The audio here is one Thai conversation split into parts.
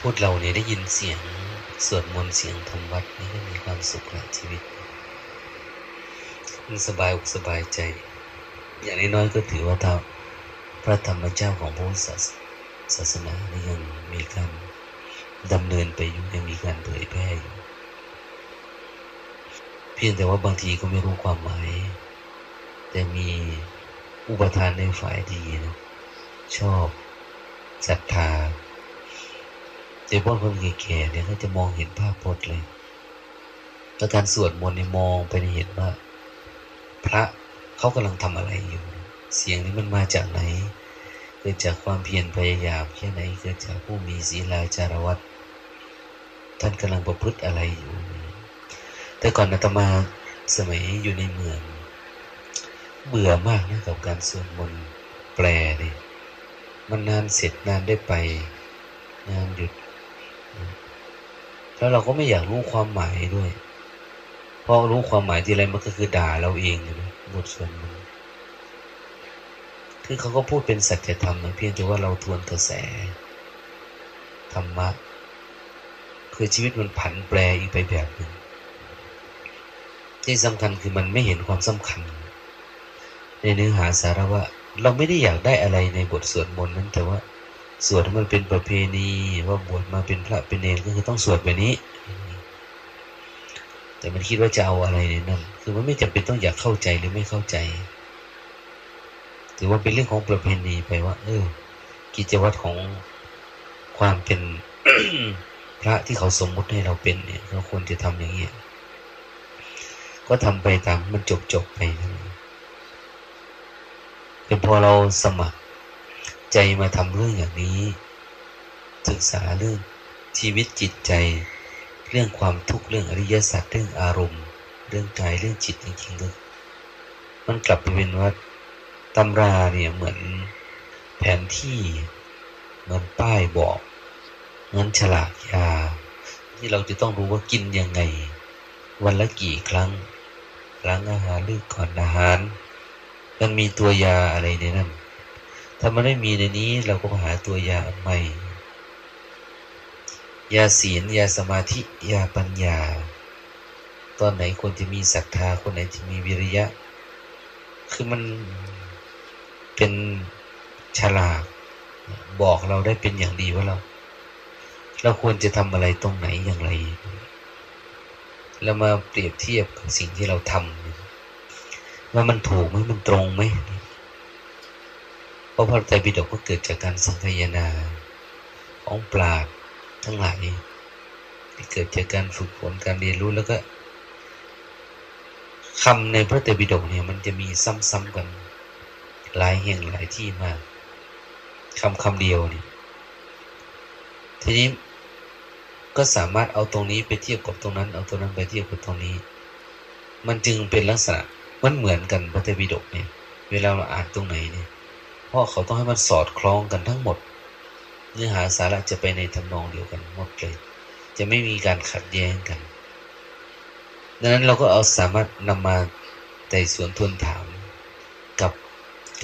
พูดเราเนี่ยได้ยินเสียงสวดมนต์เสียงธรรมวัดนี่ก็มีความสุขในชีวิตมันสบายอกสบายใจ อย่างน้อยๆก็ถือว่าท้าพระธรรมเจ้าของพระศาสนานี่ยังมีการดำเนินไปอยู่ยังมีการเผยแพร่อยู่เพียงแต่ว่าบางทีก็ไม่รู้ความหมาย แต่มีอุปทานในฝ่ายดีนะชอบศรัทธา โดยเฉพาะคนแก่ๆเนี่ยเขาจะมองเห็นภาพพจน์เลยแล้วการสวดมนต์เนี่ยมองไปเห็นว่า พระเขากำลังทำอะไรอยู่ เสียงนี้มันมาจากไหน เกิดจากความเพียรพยายามแค่ไหน เกิดจากผู้มีศีลาจารวัตท่านกำลังประพฤติอะไรอยู่ แต่ก่อนอาตมาสมัยอยู่ในเมือง เบื่อมากนะกับการสวดมนต์แปลเนี่ยมันนานเสร็จนานได้ไป นานหยุด แล้วเราก็ไม่อยากรู้ความหมายด้วย เพราะรู้ความหมายทีไรมันก็คือด่าเราเองนะบทสวดมนต์คือเขาก็พูดเป็นสัจธรรมเพียงแต่ว่าเราทวนกระแสธรรมะคือชีวิตมันผันแปรอีกไปแบบหนึ่งที่สำคัญคือมันไม่เห็นความสำคัญ ในเนื้อหาสาระว่า เราไม่ได้อยากได้อะไรในบทสวดมนต์นั้นแต่ว่า สวดมันเป็นประเพณีว่าบวชมาเป็นพระเป็นเนรก็คือต้องสวดแบบนี้ แต่มันคิดว่าจะเอาอะไรในนั้นคือมันไม่จำเป็นต้องอยากเข้าใจหรือไม่เข้าใจถือว่าเป็นเรื่องของประเพณีไปว่า เออ กิจวัตรของความเป็นพระที่เขาสมมุติให้เราเป็นเนี่ย เราควรจะทำอย่างนี้ก็ทำไปตามมันจบจบไปเป็นพอเราสมัคร ใจมาทำเรื่องอย่างนี้ ศึกษาเรื่องชีวิตจิตใจ เรื่องความทุกข์เรื่องอริยสัจเรื่องอารมณ์ เรื่องกายเรื่องจิตจริงๆก็มันกลับไปเป็นว่าตำราเนี่ยเหมือนแผนที่เหมือนป้ายบอกเหมือนฉลากยา ที่เราจะต้องรู้ว่ากินยังไง วันละกี่ครั้งหลังอาหารหรือก่อนอาหาร มันมีตัวยาอะไรในนั้น ถ้ามันไม่มีในนี้เราก็หาตัวยาใหม่ ยาศีล ยาสมาธิ ยาปัญญา ตอนไหนควรจะมีศรัทธา คนไหนจะมีวิริยะ คือมันเป็นฉลากบอกเราได้เป็นอย่างดีว่าเรา เราควรจะทำอะไรตรงไหนอย่างไร แล้วมาเปรียบเทียบกับสิ่งที่เราทำว่ามันถูกไหมมันตรงไหม เพราะพระไตรปิฎกก็เกิดจากการสังคายนาของปราดทั้งหลายที่เกิดจากการฝึกฝนการเรียนรู้แล้วก็คำในพระไตรปิฎกเนี่ยมันจะมีซ้ำๆกันหลายแห่งหลายที่มากคำคำเดียวนี่ทีนี้ก็สามารถเอาตรงนี้ไปเทียบกับตรงนั้น เอาตรงนั้นไปเทียบกับตรงนี้ มันจึงเป็นลักษณะมันเหมือนกันพระไตรปิฎกเนี่ย เวลาเราอ่านตรงไหนเนี่ย ราะเขาต้องให้มันสอดคล้องกันทั้งหมด เนื้อหาสาระจะไปในทำนองเดียวกันหมดเลย จะไม่มีการขัดแย้งกัน ดังนั้นเราก็เอาสามารถนำมาไต่สวนทวนถามกับ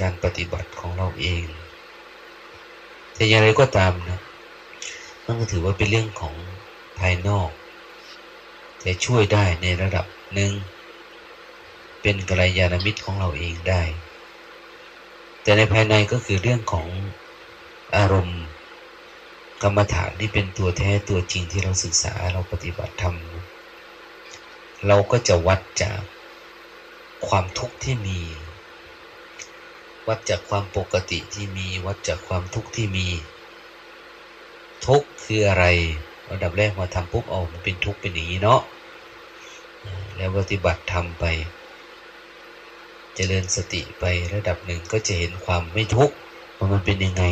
การปฏิบัติของเราเอง แต่อย่างไรก็ตามนะมันก็ถือว่าเป็นเรื่องของภายนอก แต่ช่วยได้ในระดับหนึ่งเป็นกัลยาณมิตรของเราเองได้ แต่ในภายในก็คือเรื่องของอารมณ์กรรมฐานที่เป็นตัวแท้ตัวจริงที่เราศึกษาเราปฏิบัติธรรม เราก็จะวัดจากความทุกข์ที่มี วัดจากความปกติที่มี วัดจากความทุกข์ที่มี ทุกข์คืออะไรระดับแรกมาทำปุ๊บเอามันเป็นทุกข์เป็นอย่างนี้เนาะแล้วปฏิบัติทำไป จริญสติไประดับหนึ่งก็จะเห็นความไม่ทุกข์ว่ามันเป็นยังไง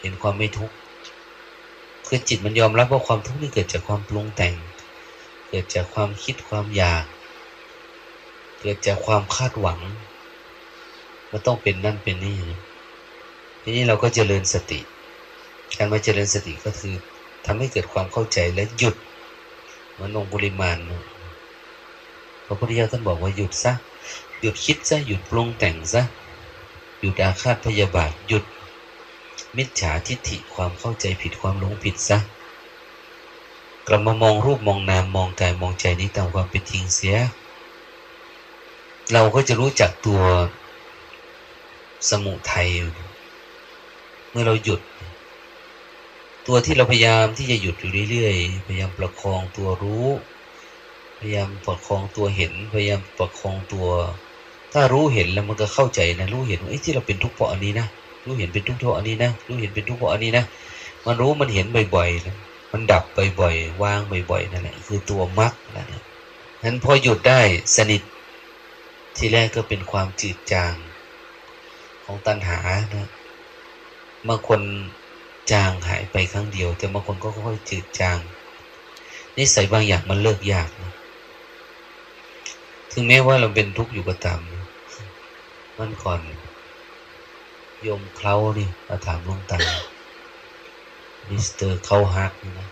เห็นความไม่ทุกข์คือจิตมันยอมรับว่าความทุกข์นี่เกิดจากความปรุงแต่ง เกิดจากความคิดความอยาก เกิดจากความคาดหวังว่าต้องเป็นนั่นเป็นนี่ทีนี้เราก็เจริญสติ การมาเจริญสติก็คือทำให้เกิดความเข้าใจและหยุดมันลงปริมาณพ ระพุทธเจ้าท่านบอกว่าหยุดซะหยุดคิดซะหยุดปรุงแต่งซะหยุดอาฆาตพยาบาทหยุด มิจฉาทิฏฐิความเข้าใจผิดความหลงผิดซะกลับมามองรูปมองนามมองกายมองใจนี้ตามความเป็นจริงเสีย เราก็จะรู้จักตัวสมุทัยเมื่อเราหยุด ตัวที่เราพยายามที่จะหยุดอยู่เรื่อยๆ พยายามประคองตัวรู้ พยายามประคองตัวเห็น พยายามประคองตัว ถ้ารู้เห็นแล้วมันก็เข้าใจนะ รู้เห็นว่าไอ้ที่เราเป็นทุกข์เพราะอันนี้นะ รู้เห็นเป็นทุกข์เพราะอันนี้นะ รู้เห็นเป็นทุกข์เพราะอันนี้นะ มันรู้มันเห็นบ่อยๆนะมันดับบ่อยๆ วางบ่อยๆ นั่นแหละ คือตัวมรรคนั่นแหละนั้นพอหยุดได้สนิท ทีแรกก็เป็นความจืดจาง ของตัณหานะบางคนจางหายไปครั้งเดียว แต่บางคนก็ค่อยจืดจางนิสัยบางอย่างมันเลิกยากน ถึงแม้ว่าเราเป็นทุกข์อยู่ก็ตามมันก่อนโยมเคล้านี่มาถามลุงตามิสเตอร์เขาฮักนะ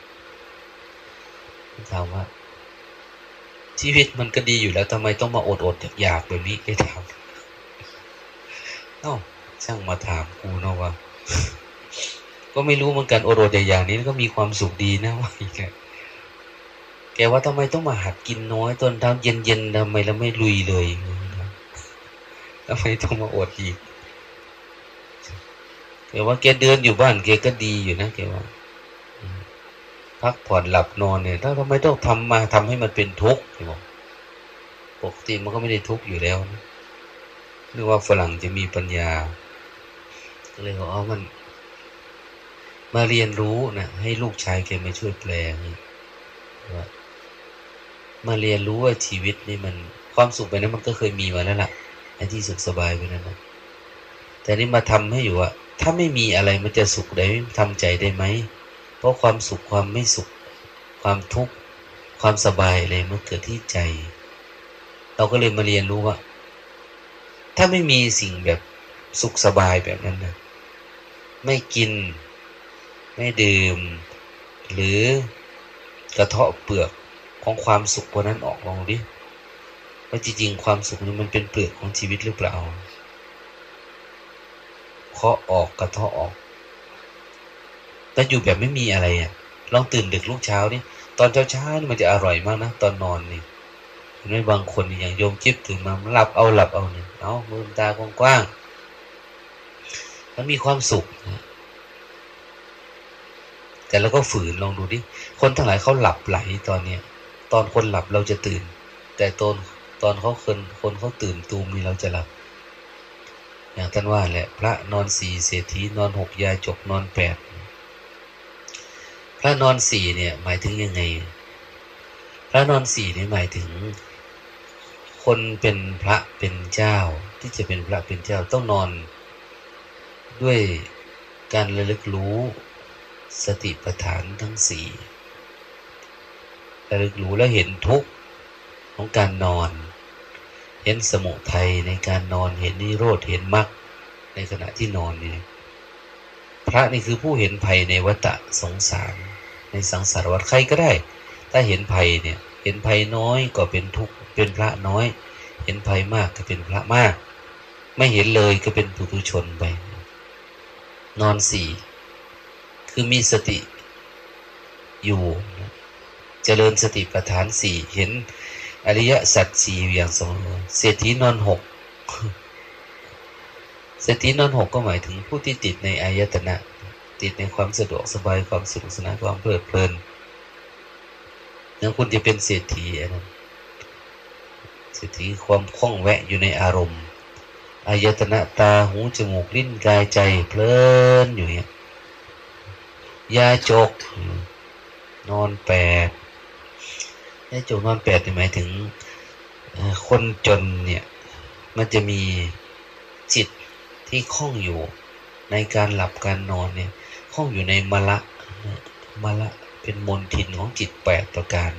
ถามว่า ชีวิตมันก็ดีอยู่แล้วทำไมต้องมาอดอดอยากแบบนี้ไอ้ถามเอ้าช่างมาถามกูเนาะว่า ก็ไม่รู้เหมือนกันอดอดอยางนี้ก็มีความสุขดีนะว่าอีกแแกว่าทำไมต้องมาหัดกินน้อยตอนเช้าเย็นๆทำไมเราไม่ลุยเลยทำไมต้องมาอดอีกแกว่าแกเดินอยู่บ้านแกก็ดีอยู่นะแกว่าพักผ่อนหลับนอนเนี่ยถ้าทำไมต้องทำมาทำให้มันเป็นทุกข์แกบอกปกติมันก็ไม่ได้ทุกข์อยู่แล้วนะนึกว่าฝรั่งจะมีปัญญาก็เลยบอกอ๋อมัน มาเรียนรู้นะให้ลูกชายแกมาช่วยแปลว่า มาเรียนรู้ว่าชีวิตนี่มันความสุขไปนั้นมันก็เคยมีมาแล้วล่ะไอ้ที่สุขสบายไปนั้นนะแต่นี่มาทำให้อยู่ว่าถ้าไม่มีอะไรมันจะสุขได้ทำใจได้ไหม เพราะความสุขความไม่สุข ความทุกข์ความสบายอะไรมันเกิดที่ใจ เราก็เลยมาเรียนรู้ว่า ถ้าไม่มีสิ่งแบบสุขสบายแบบนั้นนะไม่กิน ไม่ดื่ม หรือกระเทาะเปลือก ของความสุขพวกนั้นออกลองดิว่าจริงๆความสุขนี้มันเป็นเปลือกของชีวิตหรือเปล่าเคาะออกกระเทาะออกแต่อยู่แบบไม่มีอะไรอะลองตื่นดึกลูกเช้านี่ตอนเช้าเช้านี่มันจะอร่อยมากนะตอนนอนนี่เห็นไหมบางคนอย่างโยมจิ๊บตื่นมาหลับเอาหลับเอาเนี่ยเอามือตากว้างๆมันมีความสุขนะแต่เราก็ฝืนลองดูดิคนทั้งหลายเขาหลับไหลตอนเนี้ย ตอนคนหลับเราจะตื่น แต่ตอนตอนเขาคนคนเขาตื่นตูมนี่เราจะหลับ อย่างท่านว่าแหละ พระนอนสี่เศรษฐีนอนหกยาจกนอนแปดพระนอนสี่เนี่ยหมายถึงยังไง พระนอนสี่นี่หมายถึง คนเป็นพระเป็นเจ้า ที่จะเป็นพระเป็นเจ้าต้องนอน ด้วยการระลึกรู้สติปัฏฐานทั้งสี่ ระลึกรู้และเห็นทุกข์ของการนอน เห็นสมุทัยในการนอนเห็นนิโรธเห็นมรรคในขณะที่นอนนี่พระนี่คือผู้เห็นภัยในวัฏสงสาร ในสังสารวัฏใครก็ได้ ถ้าเห็นภัยเนี่ยเห็นภัยน้อยก็เป็นทุกข์เป็นพระน้อย เห็นภัยมากก็เป็นพระมาก ไม่เห็นเลยก็เป็นปุถุชนไป นอนสี่คือมีสติอยู่ เจริญสติปัฏฐานสี่เห็นอริยสัจสี่อย่างสมบูรณ์เศรษฐีนอนหกเศรษฐีนอนหกก็หมายถึงผู้ที่ติดในอายตนะ ติดในความสะดวกสบายความสนุกสนานความเพลิดเพลินยังคุณจะเป็นเศรษฐีอันนั้นเศรษฐีความคล่องแวะอยู่ในอารมณ์อายตนะตาหูจมูกลิ้นกายใจเพลินอยู่เนี่ยยาจก นอนแปด ไอ้จงนอนแปดหมายถึงคนจนเนี่ยมันจะมีจิตที่คล้องอยู่ในการหลับการนอนเนี่ยคล้องอยู่ในมละมละเป็นมนทินของจิตแปดประการ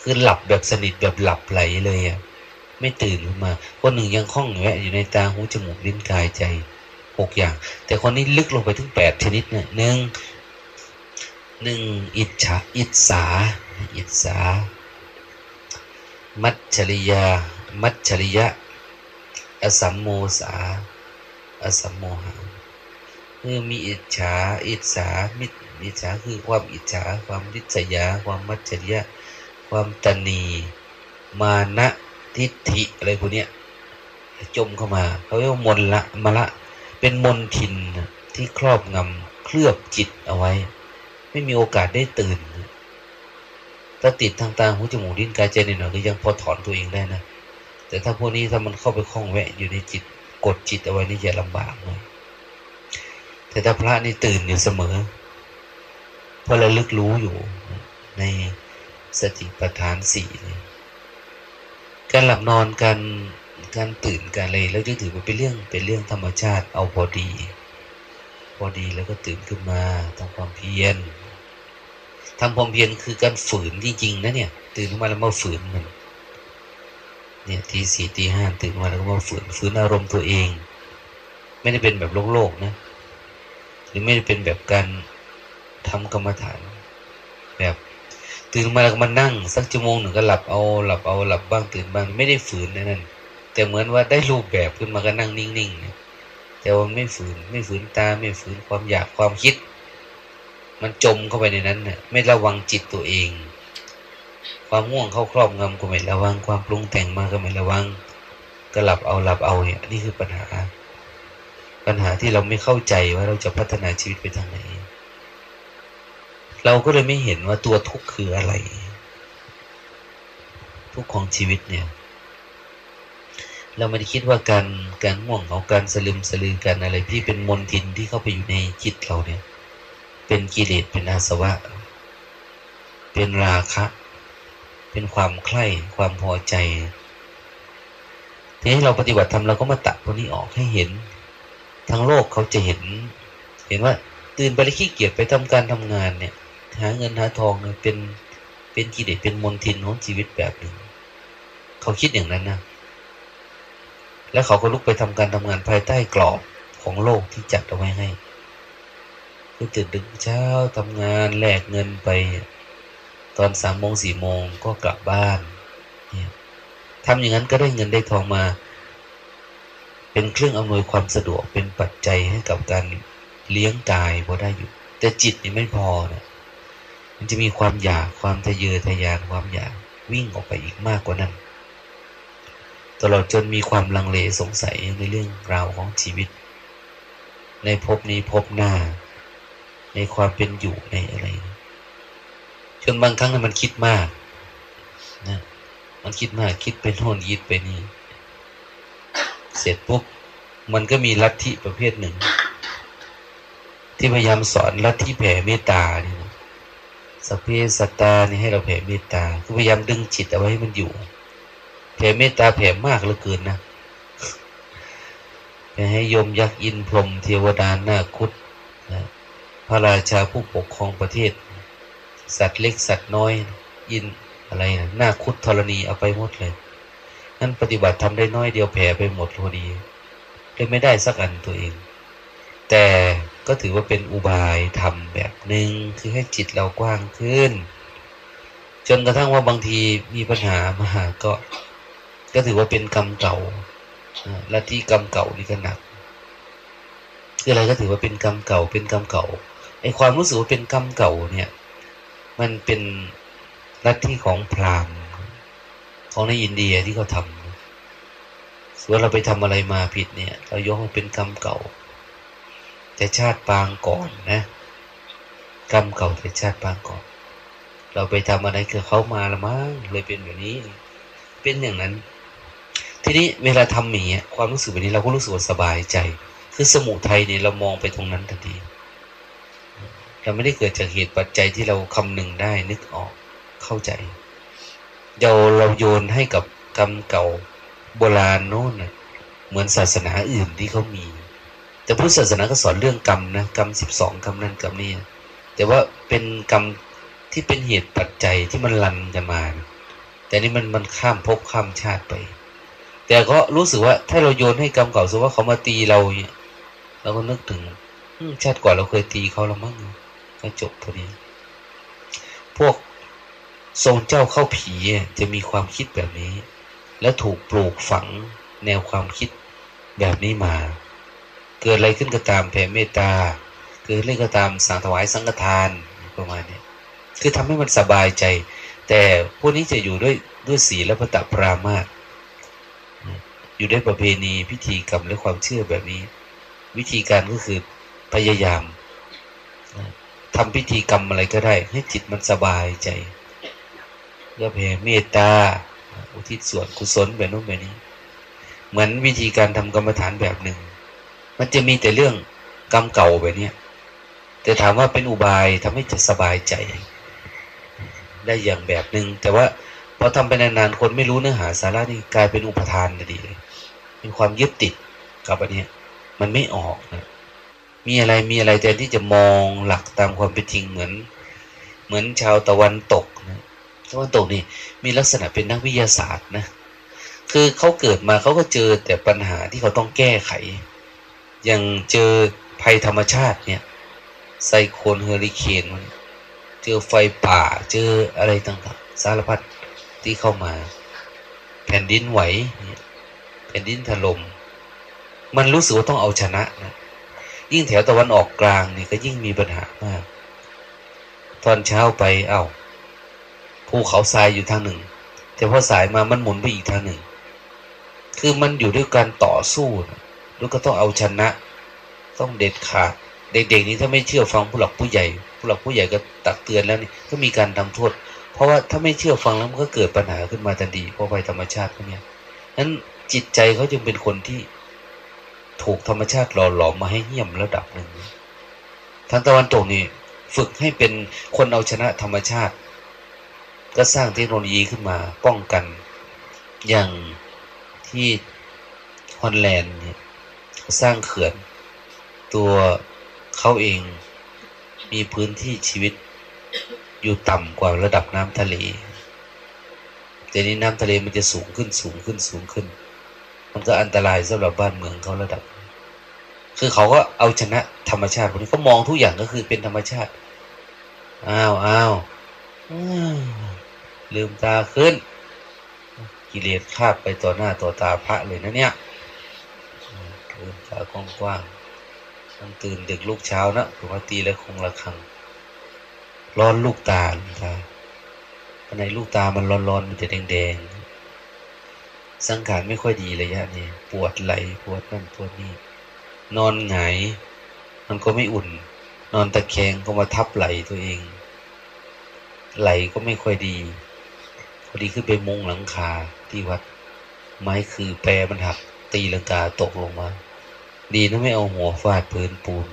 คือหลับแบบสนิทแบบหลับไหลเลยอะไม่ตื่นขึ้นมา คนหนึ่งยังคล้องแวะอยู่ในตาหูจมูกลิ้นกายใจหกอย่าง แต่คนนี้ลึกลงไปถึงแปดชนิดเนี่ยหนึ่ง หนึ่งอิจฉาอิจสาอิสา มัจฉริยา มัจฉริยะ อสัมโมสา อสัมโมหะคือมีอิจฉา อิจฉามิอิจฉาคือความอิจฉา ความริษยา ความมัจฉริยะ ความตนี มานะทิฏฐิอะไรพวกนี้จมเข้ามาเขาเรียกว่ามนละมละ เป็นมนทินที่ครอบงำเคลือบจิตเอาไว้ ไม่มีโอกาสได้ตื่นถ้าติดทางตาหูจมูกลิ้นกายใจนิดหน่อยก็ยังพอถอนตัวเองได้นะแต่ถ้าพวกนี้ถ้ามันเข้าไปคล้องแวะอยู่ในจิตกดจิตเอาไว้นี่จะลำบากเลยแต่ถ้าพระนี่ตื่นอยู่เสมอเพราะระลึกรู้อยู่ในสติปัฏฐานสี่การหลับนอนการการตื่นการอะไรแล้วจะถือว่าเป็นเรื่องเป็นเรื่องธรรมชาติเอาพอดี พอดีแล้วก็ตื่นขึ้นมาทำความเพียร ทำความเพียรคือการฝืนจริงๆนะเนี่ย ตื่นขึ้นมาแล้วมาฝืนมัน เนี่ยทีสี่ทีห้าตื่นมาแล้วก็มาฝืนฝืนอารมณ์ตัวเอง ไม่ได้เป็นแบบโลกโลกนะหรือไม่ได้เป็นแบบการทำกรรมฐาน แบบ ตื่นมาแล้วมานั่ง สักชั่วโมงหนึ่งก็หลับเอาหลับเอาหลับบ้างตื่นบ้างไม่ได้ฝืนนั่นแต่เหมือนว่าได้รูปแบบขึ้นมาก็นั่งนิ่งๆนะแต่ว่าไม่ฝืนไม่ฝืนตาไม่ฝืนความอยากความคิด มันจมเข้าไปในนั้นเนี่ยไม่ระวังจิตตัวเอง ความง่วงเข้าครอบงำก็ไม่ระวัง ความปรุงแต่งมาก็ไม่ระวังก็หลับเอาหลับเอาเนี่ยนี่คือปัญหา ปัญหาที่เราไม่เข้าใจว่าเราจะพัฒนาชีวิตไปทางไหน เราก็เลยไม่เห็นว่าตัวทุกข์คืออะไร ทุกข์ของชีวิตเนี่ย เราไม่ได้คิดว่าการการง่วงเหงาการสลืมสลือกันอะไรที่เป็นมนทินที่เข้าไปอยู่ในจิตเราเนี่ย เป็นกิเลสเป็นอาสวะ เป็นราคะ เป็นความใคร่ความพอใจทีนี้เราปฏิบัติธรรมเราก็มาตัดพวกนี้ออกให้เห็น ทั้งโลกเขาจะเห็น เห็นว่าตื่นไปแล้วขี้เกียจไปทำการทำงานเนี่ยหาเงินหาทองเนี่ยเป็นเป็นกิเลสเป็นมลทินของชีวิตแบบหนึ่งเขาคิดอย่างนั้นนะแล้วเขาก็ลุกไปทำการทำงานภายใต้กรอบของโลกที่จัดเอาไว้ให้ คือตื่นดึกเช้าทำงานแลกเงินไป ตอนสามโมงสี่โมงก็กลับบ้านทำอย่างนั้นก็ได้เงินได้ทองมา เป็นเครื่องอำนวยความสะดวกเป็นปัจจัยให้กับการเลี้ยงกายพอได้อยู่ แต่จิตนี่ไม่พอนะมันจะมีความอยากความทะเยอทะยานความอยากวิ่งออกไปอีกมากกว่านั้นตลอดจนมีความลังเลสงสัยในเรื่องราวของชีวิต ในภพนี้ภพหน้า ในความเป็นอยู่ในอะไรจนบางครั้งมันคิดมากนะมันคิดมากคิดไปโน่นยิดไปนี่ เสร็จปุ๊บมันก็มีลัทธิประเภทหนึ่ง ที่พยายามสอนลัทธิแผ่เมตตาเนี่ยสัพเพสัตตานี่ให้เราแผ่เมตตาคือพยายามดึงจิตเอาไว้ให้มันอยู่ แผ่เมตตาแผ่มากเหลือเกินนะแผ่ให้ยมยักษ์อินพรมเทวดาหน้าคุดนะ ระราชาผู้ปกครองประเทศ สัตว์เล็กสัตว์น้อย อินอะไรนะหน้าคุดธรณีเอาไปหมดเลยนั่นปฏิบัติทำได้น้อยเดียวแผ่ไปหมดพอดีเลยไม่ได้สักอันตัวเอง แต่ก็ถือว่าเป็นอุบายทำแบบหนึ่งคือให้จิตเรากว้างขึ้น จนกระทั่งว่าบางทีมีปัญหามาหาก็ ก็ถือว่าเป็นกรรมเก่าละที่กรรมเก่านี่ก็หนักคืออะไรก็ถือว่าเป็นกรรมเก่าเป็นกรรมเก่า ไอความรู้สึกว่าเป็นกรรมเก่าเนี่ย มันเป็นลัทธิของพราหมณ์ของในอินเดียที่เขาทำส่วนเราไปทำอะไรมาผิดเนี่ย เรายกมันเป็นกรรมเก่า แต่ชาติปางก่อนนะ กรรมเก่าแต่ชาติปางก่อน เราไปทำอะไรกับเขามาละมั้งเลยเป็นแบบนี้ เป็นอย่างนั้น ทีนี้เวลาทำอย่างเงี้ยความรู้สึกแบบนี้เราก็รู้สึกสบายใจ คือสมุทัยเนี่ยเรามองไปตรงนั้นทันที เราไม่ได้เกิดจากเหตุปัจจัยที่เราคำนึงได้นึกออกเข้าใจเราเราโยนให้กับกรรมเก่าโบราณโน้นเหมือนศาสนาอื่นที่เขามี แต่พุทธศาสนาก็สอนเรื่องกรรมนะกรรมสิบสองกรรมนั้นกรรมนี้แต่ว่าเป็นกรรมที่เป็นเหตุปัจจัยที่มันลันกันมา แต่นี่มันมันข้ามภพข้ามชาติไป แต่ก็รู้สึกว่าถ้าเราโยนให้กรรมเก่าสมมติว่าเขามาตีเราเนี่ยเราก็นึกถึงชาติก่อนเราเคยตีเขาแล้วมั้ง ก็จบพอดี พวกทรงเจ้าเข้าผีจะมีความคิดแบบนี้ และถูกปลูกฝังแนวความคิดแบบนี้มา เกิดอะไรขึ้นก็ตามแผ่เมตตา เกิดอะไรก็ตามสังถวายสังฆทานประมาณนี้คือทำให้มันสบายใจ แต่พวกนี้จะอยู่ด้วยด้วยศีลและพระตปรามาสอยู่ด้วยประเพณีพิธีกรรมและความเชื่อแบบนี้ วิธีการก็คือพยายาม ทำพิธีกรรมอะไรก็ได้ ให้จิตมันสบายใจก็แผ่เมตตา อุทิศส่วนกุศลแบบนู้นแบบนี้ เหมือนวิธีการทำกรรมฐานแบบหนึ่ง มันจะมีแต่เรื่องกรรมเก่าแบบนี้แต่ถามว่าเป็นอุบายทำให้จะสบายใจ ได้อย่างแบบหนึ่งแต่ว่าพอทำไปนานๆคนไม่รู้เนื้อหาสาระนี่กลายเป็นอุปทานดีเลยเป็นความยึดติดกับอันนี้มันไม่ออกนะ มีอะไรมีอะไรแต่ที่จะมองหลักตามความเป็นจริงเหมือน เหมือนชาวตะวันตกนะตะวันตกนี่มีลักษณะเป็นนักวิทยาศาสตร์นะคือเขาเกิดมาเขาก็เจอแต่ปัญหาที่เขาต้องแก้ไข อย่างเจอภัยธรรมชาติเนี่ยไซโคลนเฮอริเคนเจอไฟป่าเจออะไรต่างๆ สารพัดที่เข้ามา แผ่นดินไหว แผ่นดินถลม่มมันรู้สึกว่าต้องเอาชนะนะ ยิ่งแถวตะวันออกกลางนี่ก็ยิ่งมีปัญหามาก ตอนเช้าไปเอา้าภูเขาทรายอยู่ทางหนึ่ง แต่พอสายมามันหมุนไปอีกทางหนึ่ง คือมันอยู่ด้วยการต่อสู้นะแล้วก็ต้องเอาชนะ ต้องเด็ดขาดเด็กๆนี้ถ้าไม่เชื่อฟังผู้หลักผู้ใหญ่ ผู้หลักผู้ใหญ่ก็ตักเตือนแล้วนี่ก็มีการทำโทษ เพราะว่าถ้าไม่เชื่อฟังแล้วมันก็เกิดปัญหาขึ้นมาทันทีเพราะไปธรรมชาติพวกนี้นั้นจิตใจเขาจึงเป็นคนที่ ถูกธรรมชาติหล่อหลอมมาให้เหี้ยมระดับหนึ่งทางตะวันตกนี่ฝึกให้เป็นคนเอาชนะธรรมชาติ ก็สร้างเทคโนโลยีขึ้นมาป้องกันอย่างที่ฮอลแลนด์เนี่ยสร้างเขื่อน ตัวเขาเองมีพื้นที่ชีวิตอยู่ต่ำกว่าระดับน้ำทะเลแต่นี้น้ำทะเลมันจะสูงขึ้นสูงขึ้นสูงขึ้น มันก็อันตรายสำหรับบ้านเมืองเขาระดับ คือเขาก็เอาชนะธรรมชาติพวกนี้เขามองทุกอย่างก็คือเป็นธรรมชาติอ้าวอ้าวลืมตาขึ้น กิเลสคาบไปต่อหน้าต่อตาพระเลยนะเนี่ยลืมตากว้างๆต้องตื่นดึกลูกเช้านะปกติแล้วคงละคัง ร้อนลูกตาลูกตาในลูกตามันร้อนๆมันจะแดงๆ สังขารไม่ค่อยดีเลยะนี่ปวดไหลปวดนั่นปวดนี่นอนหงายมันก็ไม่อุ่น นอนตะแคงก็มาทับไหลตัวเอง ไหลก็ไม่ค่อยดี พอดีขึ้นไปมุงหลังคาที่วัด ไม้คือแปรมันหักตีลังกาตกลงมา ดีนะไม่เอาหัวฟาดพื้นปูน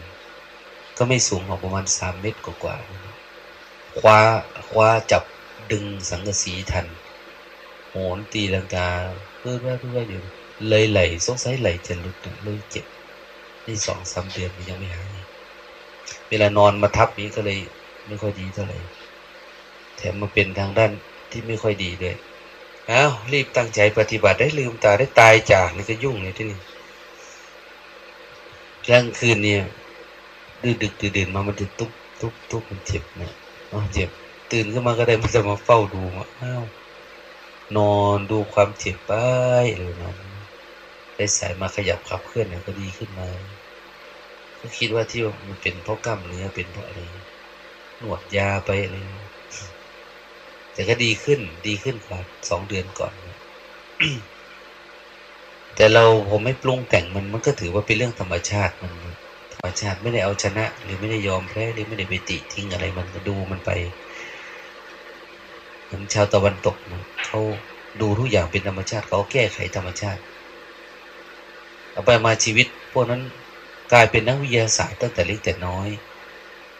ก็ไม่สูงหรอกประมาณสามเมตรกว่าคว้าคว้าจับดึงสังกะสีทันโหนตีลังกา เพื่อเพื่อเพื่ออยู่เลยไหลสงสัยไหลจะหลุดเลยเจ็บนี่สองสามเดือนยังไม่หายเวลานอนมาทับนี้ก็เลย ไม่ค่อยดีเท่าไหร่แถมมาเป็นทางด้านที่ไม่ค่อยดีด้วยอ้าวรีบตั้งใจปฏิบัติได้ลืมตาได้ตายจากนี่ก็ยุ่งเลยที่นี่กลางคืนเนี่ยดึกดึกดื่นมามันจะตุ๊บตุ๊บตุ๊บมันเจ็บนะอ๋อเจ็บ ตื่นขึ้นมาก็ได้มันจะมาเฝ้าดูอ้าว นอนดูความเจ็บไปเลยนะได้สายมาขยับขับเคลื่อนเนี่ยก็ดีขึ้นมา ก็คิดว่าที่มันเป็นเพราะกล้ามเนื้อเป็นเพราะอะไรหนวดยาไปอะไรแต่ก็ดีขึ้นดีขึ้นกว่าสองเดือนก่อน แต่เราผมไม่ปรุงแต่งมันมันก็ถือว่าเป็นเรื่องธรรมชาติมันธรรมชาติไม่ได้เอาชนะ หรือไม่ได้ยอมแพ้หรือไม่ได้ไปติทิ้งอะไรมันก็ดูมันไป เหมือนชาวตะวันตกนะเขาดูทุกอย่างเป็นธรรมชาติเขาแก้ไขธรรมชาติเอาไปมาชีวิต พวกนั้นกลายเป็นนักวิทยาศาสตร์ตั้งแต่เล็กแต่น้อย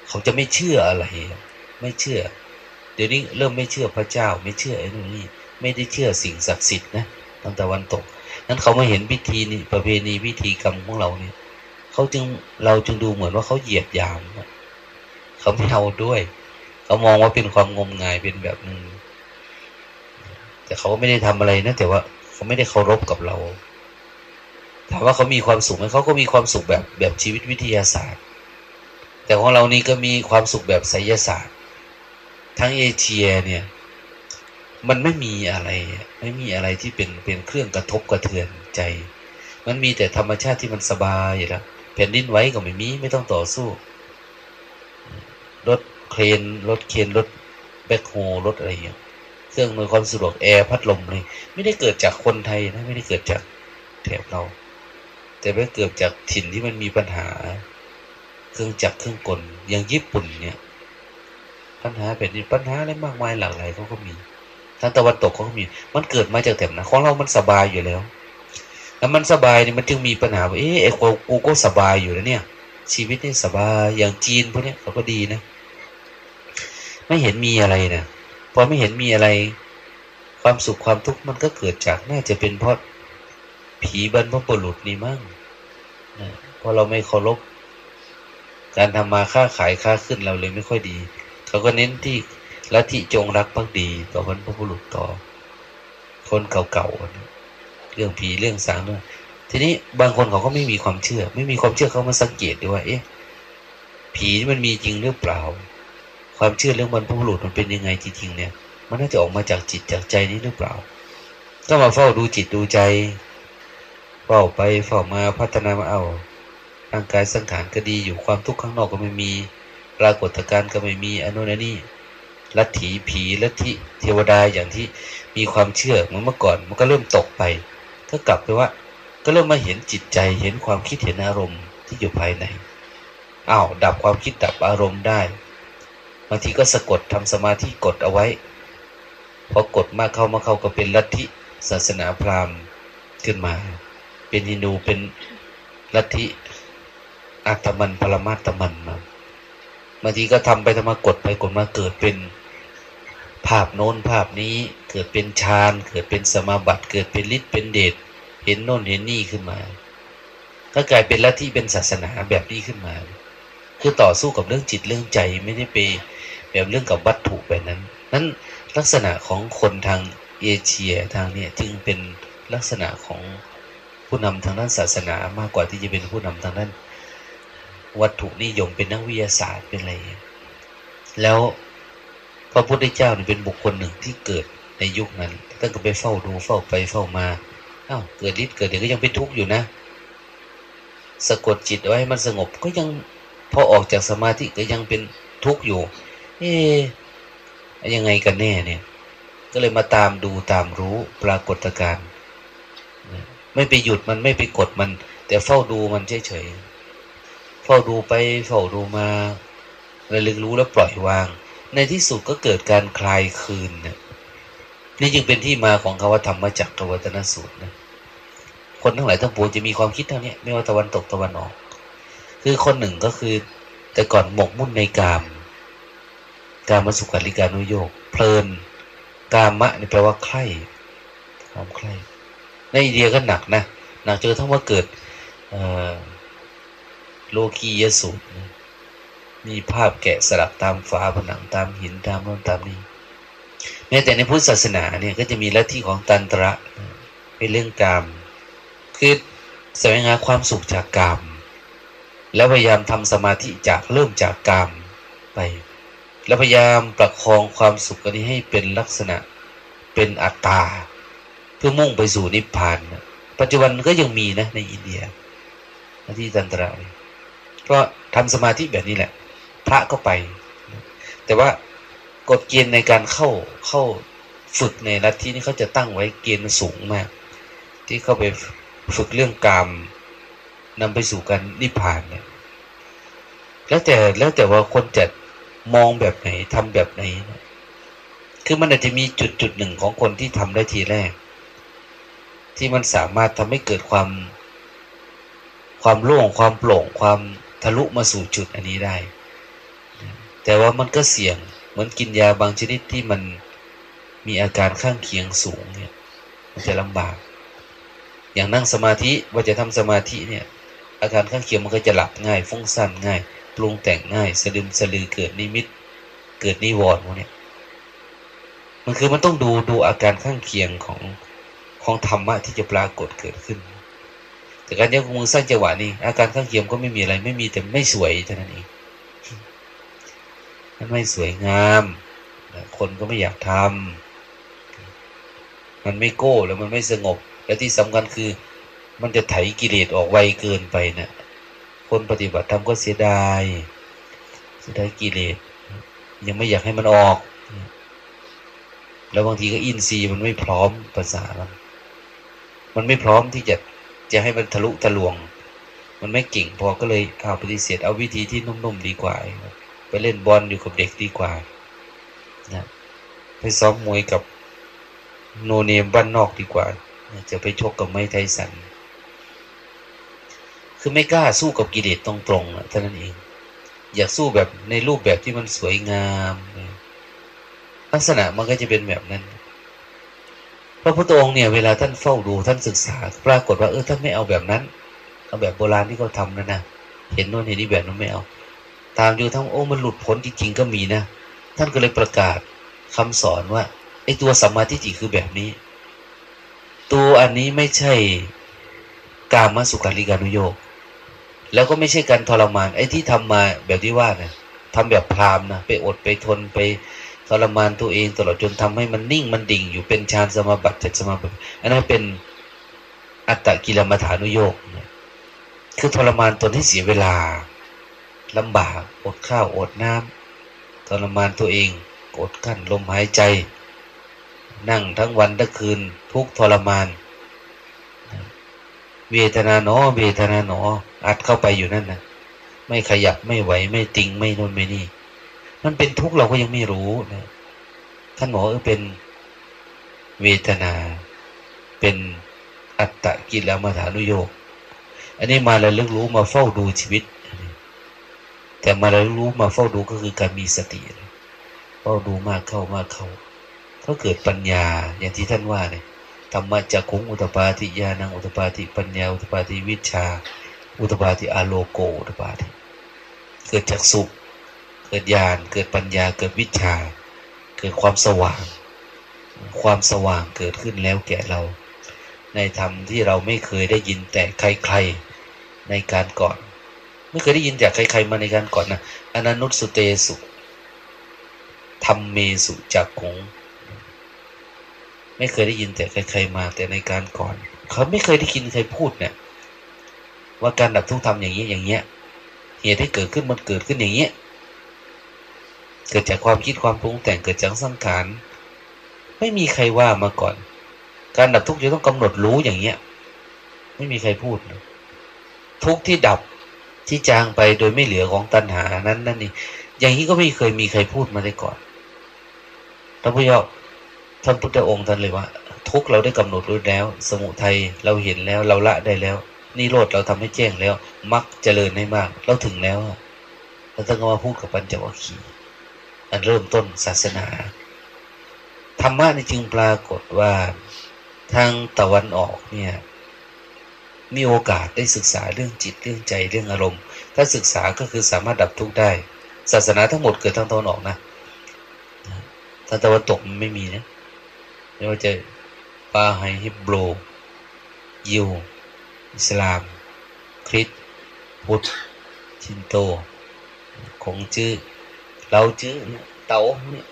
เขาจะไม่เชื่ออะไร ไม่เชื่อ เดี๋ยวนี้เริ่มไม่เชื่อพระเจ้า ไม่เชื่อไอ้นู่นนี่ไม่ได้เชื่อสิ่งศักดิ์สิทธิ์นะทางตะวันตก นั้นเขาไมาเห็นพิธีนี่ประเพณีพิธีกรรมของเราเนี่ยเขาจึงเราจึงดูเหมือนว่าเขาเหยียดยามเขาไม่เอาด้วย เขามองว่าเป็นความงมงายเป็นแบบนึง แต่เขาไม่ได้ทำอะไรนะแต่ว่าเขาไม่ได้เคารพกับเรา ถามว่าเขามีความสุขไหมเขาก็มีความสุขแบบแบบชีวิตวิทยาศาสตร์ แต่ของเรานี่ก็มีความสุขแบบไสยศาสตร์ ทั้งเอเชียเนี่ย มันไม่มีอะไร ไม่มีอะไรที่เป็นเป็นเครื่องกระทบกระเทือนใจ มันมีแต่ธรรมชาติที่มันสบายอยู่แล้วแผ่นดินไหวก็ไม่มีไม่ต้องต่อสู้รถเครนรถเคนรถแบคโฮรถอะไรอย่างเงี้ย เครื่องมือความสะดวกแอร์พัดลมเลยไม่ได้เกิดจากคนไทยนะไม่ได้เกิดจากแถบเรา แต่ไม่เกิดจากถิ่นที่มันมีปัญหา เครื่องจักรเครื่องกลอย่างญี่ปุ่นเนี่ย ปัญหาแบบนี้ปัญหาอะไรมากมายหลากหลายเขาก็มีทางตะวันตกเขาก็มี มันเกิดมาจากแถบนะของเรามันสบายอยู่แล้ว แล้วมันสบายเนี่ยมันจึงมีปัญหาว่าเอ๊ะไอ้กูก็สบายอยู่แล้วเนี่ย ชีวิตนี่สบายอย่างจีนพวกนี้เขาก็ดีนะ ไม่เห็นมีอะไรนะ อไม่เห็นมีอะไร ความสุขความทุกข์มันก็เกิดจากน่าจะเป็นเพราะผีบรรพบุรุษนี่มั่งเพราะเราไม่เคารพการทำมาค้าขายค้าขึ้นเราเลยไม่ค่อยดี เขาก็เน้นที่ลัทธิจงรักภักดี ต่อบรรพบุรุษต่อ คนเก่าๆเรื่องผีเรื่องสางด้วยทีนี้บางคนเขาก็ไม่มีความเชื่อ ไม่มีความเชื่อเขามาสังเกตดูว่าเอ๊ะผีมันมีจริงหรือเปล่า ความเชื่อเรื่องบรรพบุรุษมันเป็นยังไงจริงๆเนี่ย มันน่าจะออกมาจากจิตจากใจนี้หรือเปล่า ก็มาเฝ้าดูจิตดูใจเฝ้าไปเฝ้ามาพัฒนามาเอาร่างกายสังขารก็ดีอยู่ความทุกข์ข้างนอกก็ไม่มี ปรากฏการณ์ก็ไม่มีอนุนันนี่ลัทธิผีลัทธิเทวดาอย่างที่มีความเชื่อเมื่อก่อน มันก็เริ่มตกไป ก็กลับไปว่า ก็เริ่มมาเห็นจิตใจเห็นความคิดเห็นอารมณ์ที่อยู่ภายในอ้าวดับความคิดดับอารมณ์ได้ บางทีก็สะกดทำสมาธิกดเอาไว้ พอกดมากเข้ามาเข้าก็เป็นลัทธิศาสนาพราหมณ์ขึ้นมา เป็นฮินดูเป็นลัทธิอัตมันปรมาตมันมาบางทีก็ทำไปทำมากดไปกดมาเกิดเป็นภาพโน้นภาพนี้เกิดเป็นฌานเกิดเป็นสมาบัติ เกิดเป็นฤทธิ์เป็นเดชเห็นโน่นเห็นนี่ขึ้นมา ก็กลายเป็นลัทธิเป็นศาสนาแบบนี้ขึ้นมา คือต่อสู้กับเรื่องจิตเรื่องใจไม่ได้ไป แบบเรื่องกับวัตถุแบบนั้น นั้นลักษณะของคนทางเอเชียทางนี้จึงเป็นลักษณะของผู้นำทางด้านศาสนามากกว่าที่จะเป็นผู้นำทางด้านวัตถุนิยมเป็นนักวิทยาศาสตร์เป็นอะไรแล้วพระพุทธเจ้าเนี่เป็นบุคคลหนึ่งที่เกิดในยุคนั้นตั้งแต่ไปเฝ้าดูเฝ้าไปเฝ้ามาอ้าวเกิดฤทธิ์เกิดเดี๋ยวก็ยังเป็นทุกข์อยู่นะ สะกดจิตไว้ให้มันสงบก็ยังพอออกจากสมาธิก็ยังเป็นทุกข์อยู่ เอ๊ยังไงกันแน่เนี่ย ก็เลยมาตามดูตามรู้ปรากฏการณ์ไม่ไปหยุดมันไม่ไปกดมัน แต่เฝ้าดูมันเฉยๆเฝ้าดูไปเฝ้าดูมาระลึกรู้แล้วปล่อยวาง ในที่สุดก็เกิดการคลายคืนเนี่ยนี่จึงเป็นที่มาของคำว่าธรรมจักรวัตนสูตรนะคนทั้งหลายทั้งปวงจะมีความคิดเท่านี้ไม่ว่าตะวันตกตะวันออก คือคนหนึ่งก็คือแต่ก่อนหมกมุ่นในกาม การมาสุขาริการุโยกเพลินกามะนี่แปลว่าใคร่ความใคร่ในอินเดียก็หนักนะหนักจนทั้งว่าเกิดโลกียสูตรมีภาพแกะสลักตามฝาผนังตามหินตามโน่นตามนี้แม้แต่ในพุทธศาสนาเนี่ยก็จะมีลัทธิของตันตระเป็นเรื่องกามคือแสวงหาความสุขจากกาม แล้วพยายามทำสมาธิจากเริ่มจากกามไป แล้วพยายามประคองความสุขนี้ให้เป็นลักษณะเป็นอัตตา เพื่อมุ่งไปสู่นิพพานนะปัจจุบันก็ยังมีนะในอินเดียที่ตันตระก็ทำสมาธิแบบนี้แหละ พระก็ไป แต่ว่ากฎเกณฑ์ในการเข้าเข้าฝึกในลัทธินี้เขาจะตั้งไว้เกณฑ์สูงมาก ที่เข้าไปฝึกเรื่องกามนำไปสู่การนิพพานเนี่ยแล้วแต่แล้วแต่ว่าคนจะ มองแบบไหนทำแบบไหน คือมันอาจจะมีจุดจุดหนึ่งของคนที่ทำได้ทีแรก ที่มันสามารถทำให้เกิดความ ความโล่งความโปร่งความทะลุมาสู่จุดอันนี้ได้ แต่ว่ามันก็เสี่ยงเหมือนกินยาบางชนิดที่มันมีอาการข้างเคียงสูงเนี่ย มันจะลำบาก อย่างนั่งสมาธิว่าจะทำสมาธิเนี่ย อาการข้างเคียงมันก็จะหลับง่ายฟุ้งซ่านง่าย ปรุงแต่งง่ายสลืมสลือเกิดนิมิต เกิดนิวรณ์พวกนี้มันคือมันต้องดูดูอาการข้างเคียงของของธรรมะที่จะปรากฏเกิดขึ้น แต่การยกมือสร้างจังหวะนี้อาการข้างเคียงก็ไม่มีอะไร ไม่มีแต่ไม่สวยเท่านั้นเองมันไม่สวยงาม คนก็ไม่อยากทำมันไม่โก้แล้วมันไม่สงบ และที่สำคัญคือ มันจะไถกิเลสออกไวเกินไปนะ คนปฏิบัติธรรมก็เสียดาย เสียดายกิเลสยังไม่อยากให้มันออก แล้วบางทีก็อินทรีย์มันไม่พร้อมภาษามันมันไม่พร้อมที่จะจะให้มันทะลุทะลวง มันไม่เก่งพอก็เลยเอาปฏิเสธเอาวิธีที่นุ่มๆดีกว่า ไปเล่นบอลอยู่กับเด็กดีกว่านะไปซ้อมมวยกับโนเนมบ้านนอกดีกว่า จะไปชกกับไม้ไทสัน คือไม่กล้าสู้กับกิเลสตรงๆเท่านั้นเอง อยากสู้แบบในรูปแบบที่มันสวยงามลักษณะมันก็จะเป็นแบบนั้น พระพุทธองค์เนี่ยเวลาท่านเฝ้าดูท่านศึกษา ปรากฏว่าเออท่านไม่เอาแบบนั้นเอาแบบโบราณที่เขาทำนั่นนะเห็นโน่นเห็นนี่แบบนั้นไม่เอา ตามดูทั้งโอ้มันหลุดพ้นจริงๆก็มีนะท่านก็เลยประกาศคำสอนว่าไอ้ตัวสัมมาทิฏฐิคือแบบนี้ ตัวอันนี้ไม่ใช่กามาสุขาริการุโยก แล้วก็ไม่ใช่การทรมาน ไอ้ที่ทำมาแบบที่ว่านะทำแบบพรามนะไปอดไปทนไปทรมานตัวเองตลอดจนทำให้มันนิ่งมันดิ่ง อยู่เป็นฌานสมาบัติจัตสมาบัติอันนั้นเป็นอัตตกิลมัฐานุโยกคือทรมานตนให้เสียเวลาลำบากอดข้าวอดน้ำทรมานตัวเองกดกั้นลมหายใจ นั่งทั้งวันทั้งคืนทุกทรมาน เวทนาหนอ เวทนาหนอ อัดเข้าไปอยู่นั่นนะไม่ขยับไม่ไหว ไม่ติงไม่นนไม่นี่ มันเป็นทุกข์เราก็ยังไม่รู้นะท่านบอเออเป็นเวทนา เป็นอัตตะกิลมัฐานุโยกอันนี้มาแล้วลึกรู้มาเฝ้าดูชีวิต แต่มาแล้วรู้มาเฝ้าดูก็คือการมีสติเฝ้าดูมากเข้ามากเข้า ก็เกิดปัญญาอย่างที่ท่านว่าเนี่ย ธรรมะจักขุงอุตปาทิญาณังอุตปาทิปัญญาอุตปาทิวิชา อุตปาทิอาโลโกอุตปาทิเกิดจากสุขเกิดญาณเกิดปัญญาเกิดวิชา เกิดความสว่าง ความสว่างเกิดขึ้นแล้วแก่เรา ในธรรมที่เราไม่เคยได้ยินแต่ใครๆในการก่อน ไม่เคยได้ยินจากใครๆมาในการก่อนนะอนันุสุเตสุธรรมเมสุจักขง ไม่เคยได้ยินแต่ใครๆมาแต่ในการก่อน เขาไม่เคยได้ยินใครพูดเนี่ย ว่าการดับทุกข์ทำอย่างนี้อย่างเงี้ยเหตุที่เกิดขึ้นมันเกิดขึ้นอย่างเงี้ยเกิดจากความคิดความปรุงแต่งเกิดจากสังขารไม่มีใครว่ามาก่อน การดับทุกข์จะต้องกำหนดรู้อย่างเงี้ย ไม่มีใครพูด ทุกข์ที่ดับที่จางไปโดยไม่เหลือของตัณหานั้นนั่นนี่อย่างนี้ก็ไม่เคยมีใครพูดมาได้ก่อนพระพุทธเจ้า ท่านพุทธองค์ท่านเลยว่า ทุกเราได้กำหนดรู้แล้ว สมุทัยเราเห็นแล้วเราละได้แล้วนิโรธเราทำให้แจ้งแล้วมักเจริญให้มาก เราถึงแล้วเราต้องมาพูดกับปัญจวัคคีย์อันเริ่มต้นศาสนา ธรรมะนี่จึงปรากฏว่าทางตะวันออกเนี่ยมีโอกาสได้ศึกษาเรื่องจิตเรื่องใจเรื่องอารมณ์ ถ้าศึกษาก็คือสามารถดับทุกข์ได้ ศาสนาทั้งหมดเกิดทางตะวันออกนะทางตะวันตกมันไม่มีนะ ไม่ว่าจะปาไฮฮิบโบรยิว อิสลาม คริสพุทธชินโตคงจื้อเราจื้อเต๋าเนี่ย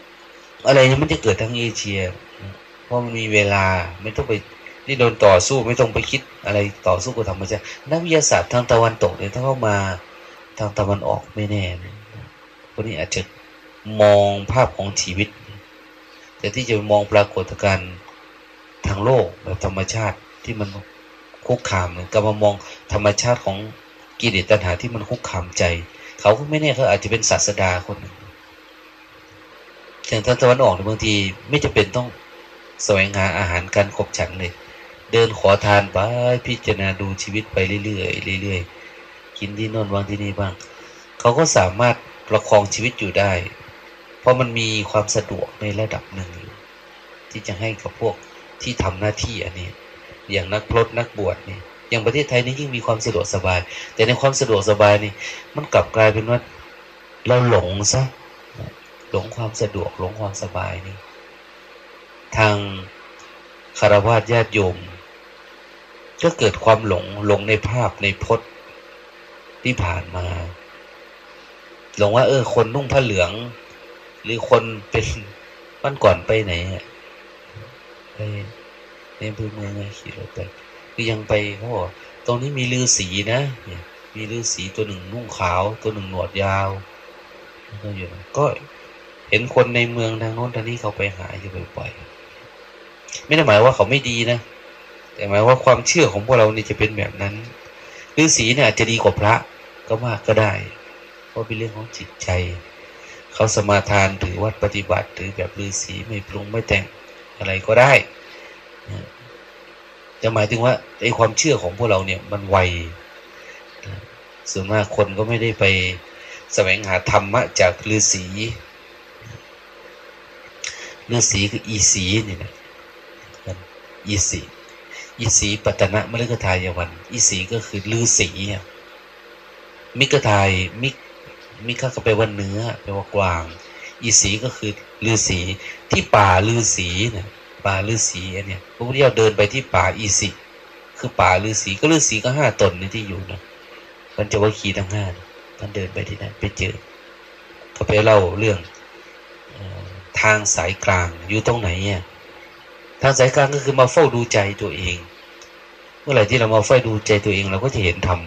อะไรเนี่ยมันจะเกิดทั้งเอเชีย เพราะมันมีเวลาไม่ต้องไปนี่โดนต่อสู้ไม่ต้องไปคิดอะไรต่อสู้กับธรรมชาตินักวิทยาศาสตร์ทางตะวันตกเนี่ยถ้าเข้ามาทางตะวันออกไม่แน่นะคนนี้อาจจะมองภาพของชีวิต แต่ที่จะมองปรากฏการณ์ทางโลกแบบธรรมชาติที่มันคุกคามเหมือนกับมามองธรรมชาติของกิเลสตัณหาที่มันคุกคามใจ เขาก็ไม่แน่เขาอาจจะเป็นศาสดาคนหนึ่งอย่างทางตะวันออกบางทีไม่จะเป็นต้องแสวงหาอาหารการขบฉันเลย เดินขอทานไปพิจารณาดูชีวิตไปเรื่อยๆเรื่อยๆกินที่น่นวางที่นี่บ้าง เขาก็สามารถประคองชีวิตอยู่ได้ เพราะมันมีความสะดวกในระดับหนึ่งที่จะให้กับพวกที่ทำหน้าที่อันนี้ อย่างนักพรตนักบวชเนี่ยอย่างประเทศไทยนี่ยิ่งมีความสะดวกสบาย แต่ในความสะดวกสบายนี่มันกลับกลายเป็นว่าเราหลงซะหลงความสะดวกหลงความสบายนี่ทางคารวะญาติโยม ก็เกิดความหลงหลงในภาพในพจน์ที่ผ่านมา หลงว่า เออ คนนุ่งผ้าเหลือง หรือคนเป็นวันก่อนไปไหนไปในพื้นเมืองขี่รถไปคือยังไปเขาบอกตรงนี้มีลือสีนะมีมีฤาษีตัวหนึ่งนุ่งขาว ตัวหนึ่งหนวดยาวก็อยู่ก็เห็นคนในเมืองทางโน้นทางนี้เขาไปหาอยู่บ่อยๆไม่ได้หมายว่าเขาไม่ดีนะ แต่หมายว่าความเชื่อของพวกเรานี่จะเป็นแบบนั้นฤาษีเนี่ยอาจจะดีกว่าพระก็มากก็ได้ เพราะเป็นเรื่องของจิตใจ เขาสมาทานถือวัดปฏิบัติถือแบบฤาษีไม่ปรุงไม่แต่งอะไรก็ได้จะหมายถึงว่าไอ้ความเชื่อของพวกเราเนี่ยมันไวส่วนมากคนก็ไม่ได้ไปแสวงหาธรรมะจากฤาษีฤาษีคืออีสีนี่นะอีสีอีสีปัตนะมฤคทายวัน อีสีก็คือฤาษีมิกทายมิก มิกก็ไปว่าเนื้อแปลว่ากวาง อีสีก็คือฤาษีที่ป่าฤาษีเนี่ยป่าฤาษีเนี่ยพระพุทธเจ้าเดินไปที่ป่าอีสิคือป่าฤาษีก็ฤาษีก็ห้าตนนี่ที่อยู่นะมันจะว่าขี่ทั้งห้าท่านเดินไปที่นั่นไปเจอเขาไปเล่าเรื่องทางสายกลางอยู่ตรงไหนเนี่ยทางสายกลางก็คือมาเฝ้าดูใจตัวเอง เมื่อไหร่ที่เรามาเฝ้าดูใจตัวเองเราก็จะเห็นธรรม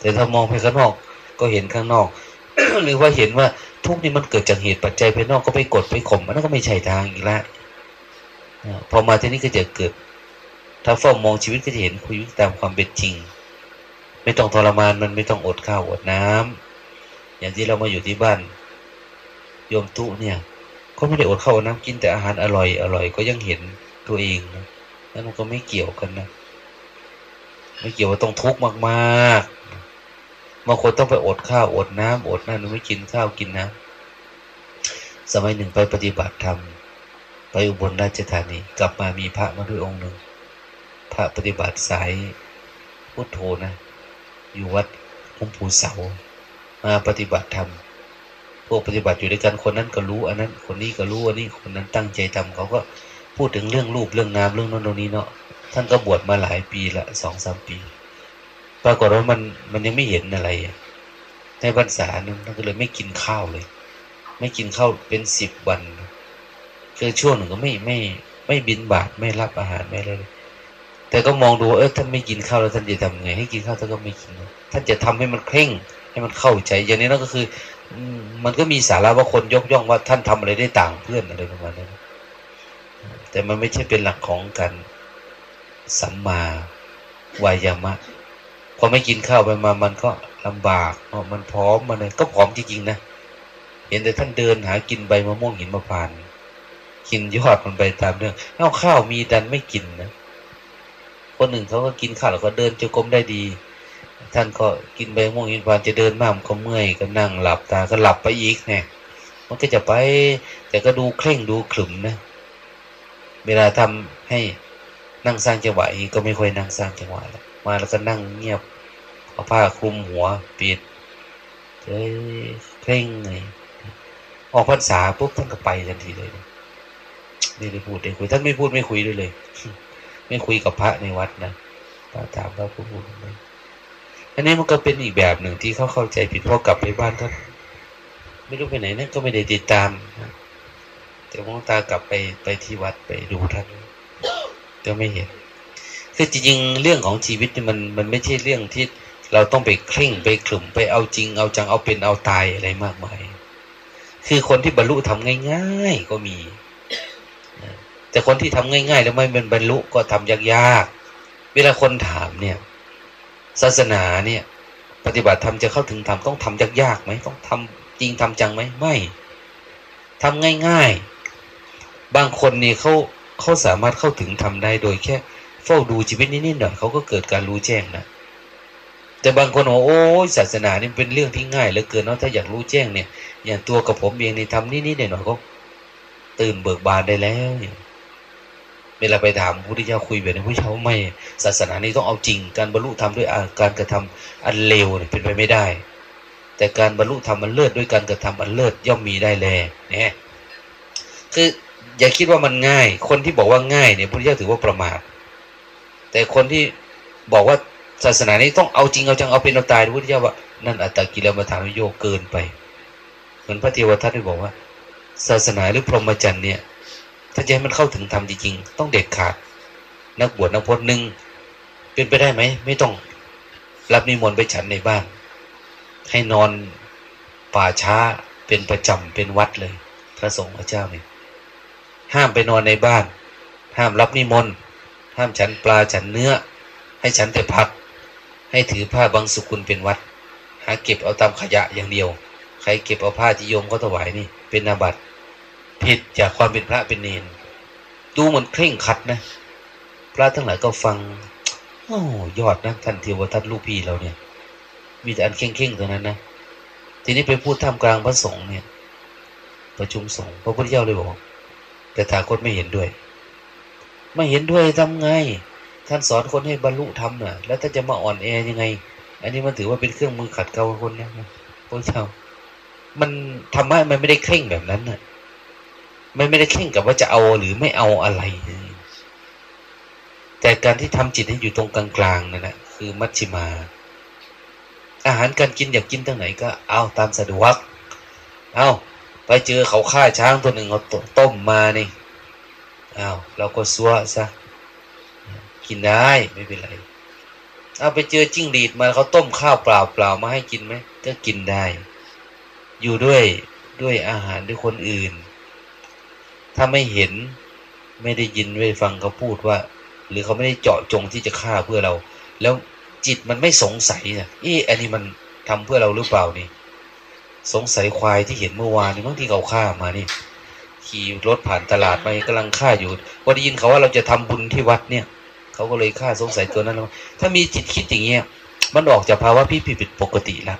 แต่ถ้ามองไปข้างนอก ก็เห็นข้างนอก หรือว่าเห็นว่าทุกนี่มันเกิดจากเหตุปัจจัยภายนอกก็ไปกดไปข่มมันก็ไม่ใช่ทางอีกแล้วพอมาที่นี่ก็จะเกิด ถ้าเฝ้ามองชีวิตก็จะเห็นคุยตามความเป็นจริง ไม่ต้องทรมานมันไม่ต้องอดข้าวอดน้ำอย่างที่เรามาอยู่ที่บ้านโยมตุเนี่ยก็ไม่ได้อดข้าวน้ำกินแต่อาหารอร่อยอร่อยก็ยังเห็นตัวเองนะแล้วมันก็ไม่เกี่ยวกันนะ ไม่เกี่ยวว่าต้องทุกข์มากๆ บางคนต้องไปอดข้าวอดน้ำอดนั่นไม่กินข้าวกินน้ำสมัยหนึ่งไปปฏิบัติธรรมไปอุบลราชธานีกลับมามีพระมาด้วยองค์หนึ่ง พระปฏิบัติสายพุทโธนะ อยู่วัดหลวงปูเสา มาปฏิบัติธรรมพวกปฏิบัติอยู่ด้วยกันคนนั้นก็รู้ อันนั้นคนนี้ก็รู้อันนี้คนนั้นตั้งใจทำเขาก็พูดถึงเรื่องรูปเรื่องนามเรื่องนั้นตรงนี้เนาะท่านก็บวชมาหลายปีละสองสามปี ปรากฏว่ามันมันยังไม่เห็นอะไร ในพรรษานึงท่านก็เลยไม่กินข้าวเลย ไม่กินข้าวเป็นสิบวันคือช่วงหนึ่งก็ไม่ไม่ไม่บินบาทไม่รับอาหารไม่เลยแต่ก็มองดูเออท่านไม่กินข้าวแล้วท่านจะทำไง ให้กินข้าวท่านก็ไม่กินท่านจะทำให้มันเคร่ง ให้มันเข้าใจ อย่างนี้นั่นก็คือมันก็มีสาระว่าคนยกย่องว่าท่านทำอะไรได้ต่างเพื่อนอะไรประมาณนั้นแต่มันไม่ใช่เป็นหลักของการสัมมาวายามะ พอไม่กินข้าวไปมามันก็ลำบากมันพร้อมมันเลยก็พร้อมจริงๆนะเห็นแต่ท่านเดินหากินใบมะม่วงหินมะพานกินยอดมันไปตามเรื่องเอาข้าวมีดันไม่กินนะคนหนึ่งเขาก็กินข้าวแล้วก็เดินจงกรมได้ดี ท่านก็กินใบมะม่วงอินทานจะเดินมากก็เมื่อยก็นั่งหลับตาก็หลับไปอีกเนี่ยมันก็จะไป แต่ก็ดูเคร่งดูขลุ่มนะ เวลาทำให้นั่งสร้างจังหวะอีกก็ไม่ค่อยนั่งสร้างจังหวะแล้ว มาแล้วก็นั่งเงียบเอาผ้าคลุมหัวปิดเฮ้ยเคร่งเลยออกพรรษาปุ๊บท่านก็ไปทันทีเลยไม่ได้พูดได้คุยท่านไม่พูดไม่คุยด้วยเลย ไม่คุยกับพระในวัดนะพระถามพระพูดไม่อันนี้มันก็เป็นอีกแบบหนึ่งที่เขาเข้าใจผิดพอกลับไปบ้านก็ไม่รู้ไปไหนนั่นก็ไม่ได้ติดตามแต่มองตากลับไปไปที่วัดไปดูท่านก็ไม่เห็น คือจริงๆเรื่องของชีวิตมันมันไม่ใช่เรื่องที่เราต้องไปเคร่งไปขลุ่มไปเอาจริงเอาจังเอาเป็นเอาตายอะไรมากมาย คือคนที่บรรลุทำง่าย ๆ ก็มี แต่คนที่ทำง่าย ๆ แล้วไม่เป็นบรรลุก็ทำยากๆ เวลาคนถามเนี่ย ศาสนาเนี่ย ปฏิบัติธรรมจะเข้าถึงธรรมต้องทำยากๆไหมต้องทำจริงทำจังไหมไม่ทำง่าย ๆ บางคนนี่เขาเขาสามารถเข้าถึงทำได้โดยแค่ เฝ้าดูชีวิตนิดๆหน่อยเขาก็เกิดการรู้แจ้งนะแต่บางคนบอกโอ้ศาสนานี่เป็นเรื่องที่ง่ายเหลือเกินเนาะถ้าอยากรู้แจ้งเนี่ย อย่างตัวกับผมเองในทำนิดๆหน่อยๆก็ตื่นเบิกบานได้แล้วเนี่ยเวลาไปถามพระพุทธเจ้าคุยแบบนี้พระเจ้าไม่ศาสนานี้ต้องเอาจริง การบรรลุธรรมด้วยการกระทำอันเลวเนี่ยเป็นไปไม่ได้ แต่การบรรลุธรรมอันเลิศด้วยการกระทำอันเลิศย่อมมีได้แลเนี่ยคืออย่าคิดว่ามันง่าย คนที่บอกว่าง่ายเนี่ยพระพุทธเจ้าถือว่าประมาท แต่คนที่บอกว่าศาสนานี้ต้องเอาจริงเอาจังเอาเป็นเอาตายพุทธเจ้าว่านั่นอัตตกิลมัฐานโยเกินไปเหมือนพระเทวทัตได้บอกว่า ศาสนาหรือพรหมจรรย์เนี่ยถ้าจะให้มันเข้าถึงธรรมจริงๆต้องเด็ดขาด นักบวชนักพจน์หนึ่งเป็นไปได้ไหมไม่ต้องรับนิมนต์ไปฉันในบ้าน ให้นอนป่าช้าเป็นประจำเป็นวัดเลย พระสงฆ์พระเจ้าเนี่ยห้ามไปนอนในบ้าน ห้ามรับนิมนต์ ห้ามฉันปลาฉันเนื้อ ให้ฉันแต่พัก ให้ถือผ้าบางสุกุลเป็นวัด หาเก็บเอาตามขยะอย่างเดียว ใครเก็บเอาผ้าที่โยมเขาถวายนี่เป็นนาบัตผิดจากความเป็นพระเป็นเนน ดูเหมือนเคร่งขัดนะ พระทั้งหลายก็ฟังโอ้ยอดนะท่านเทวทัตลูกพี่เราเนี่ย มีแต่อันเข่งๆตัวนั้นนะทีนี้ไปพูดท่ามกลางพระสงฆ์เนี่ย ประชุมสงฆ์พระพุทธเจ้าเลยบอกแต่ถาคตไม่เห็นด้วย ไม่เห็นด้วยทำไง ท่านสอนคนให้บรรลุธรรมน่ะ แล้วถ้าจะมาอ่อนแอยังไง อันนี้มันถือว่าเป็นเครื่องมือขัดเกลาคนนะพระเจ้ามันธรรมะมันไม่ได้เคร่งแบบนั้นน่ะ มันไม่ได้เคร่งกับว่าจะเอาหรือไม่เอาอะไร แต่การที่ทำจิตให้อยู่ตรงกลางๆนั่นแหละคือมัชชิมา อาหารการกินอยากกินทางไหนก็เอาตามสะดวก เอาไปเจอเขาฆ่าช้างตัวหนึ่งเอาต้มมานี่ อาเราก็ซัวซะกินได้ไม่เป็นไรเอาไปเจอจิ้งหรีดมาเขาต้มข้าวเปล่าเปล่ามาให้กินไหมก็กินได้ อยู่ด้วยด้วยอาหารด้วยคนอื่น ถ้าไม่เห็นไม่ได้ยินไม่ฟังเขาพูดว่า หรือเขาไม่ได้เจาะจงที่จะฆ่าเพื่อเรา แล้วจิตมันไม่สงสัยนะอ๊ะอันนี้มันทำเพื่อเราหรือเปล่านี่ สงสัยควายที่เห็นเมื่อวานนี่บางที่เขาฆ่ามานี่ ขี่รถผ่านตลาดไปกำลังฆ่าอยู่พอได้ยินเขาว่าเราจะทำบุญที่วัดเนี่ย เขาก็เลยฆ่าสงสัยตัวนั้นแล้วถ้ามีจิตคิดอย่างเงี้ยมันออกจากภาวะพี่ผิดปกติแล้ว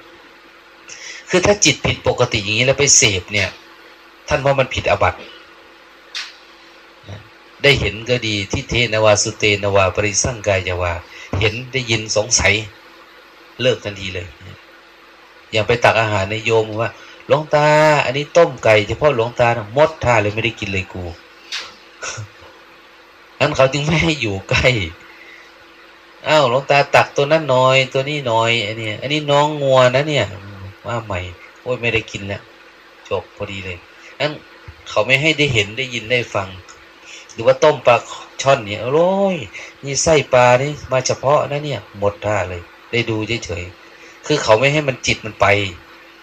คือถ้าจิตผิดปกติอย่างนี้แล้วไปเสพเนี่ย ท่านว่ามันผิดอบัติได้เห็นก็ดีที่เทนวาสุเตนวาปริสังกายาวา เห็นได้ยินสงสัย เลิกทันทีเลย อย่างไปตักอาหารในโยมว่า หลวงตา อันนี้ต้มไก่เฉพาะหลวงตานะมดท่าเลยไม่ได้กินเลยกูนั้นเขาจึงไม่ให้อยู่ใกล้อ้าวหลวงตาตักตัวนั้นน้อย ตัวนี้น้อยอันนี้อันนี้น้องงัวนะเนี่ยว่าใหม่โอ้ยไม่ได้กินแล้วจบพอดีเลยนั้นเขาไม่ให้ได้เห็นได้ยินได้ฟัง หรือว่าต้มปลาช่อนเนี่ยโอ้ยนี่ไส้ปลานี่มาเฉพาะนะเนี่ย หมดท่าเลย ได้ดูเฉยๆคือเขาไม่ให้มันจิตมันไป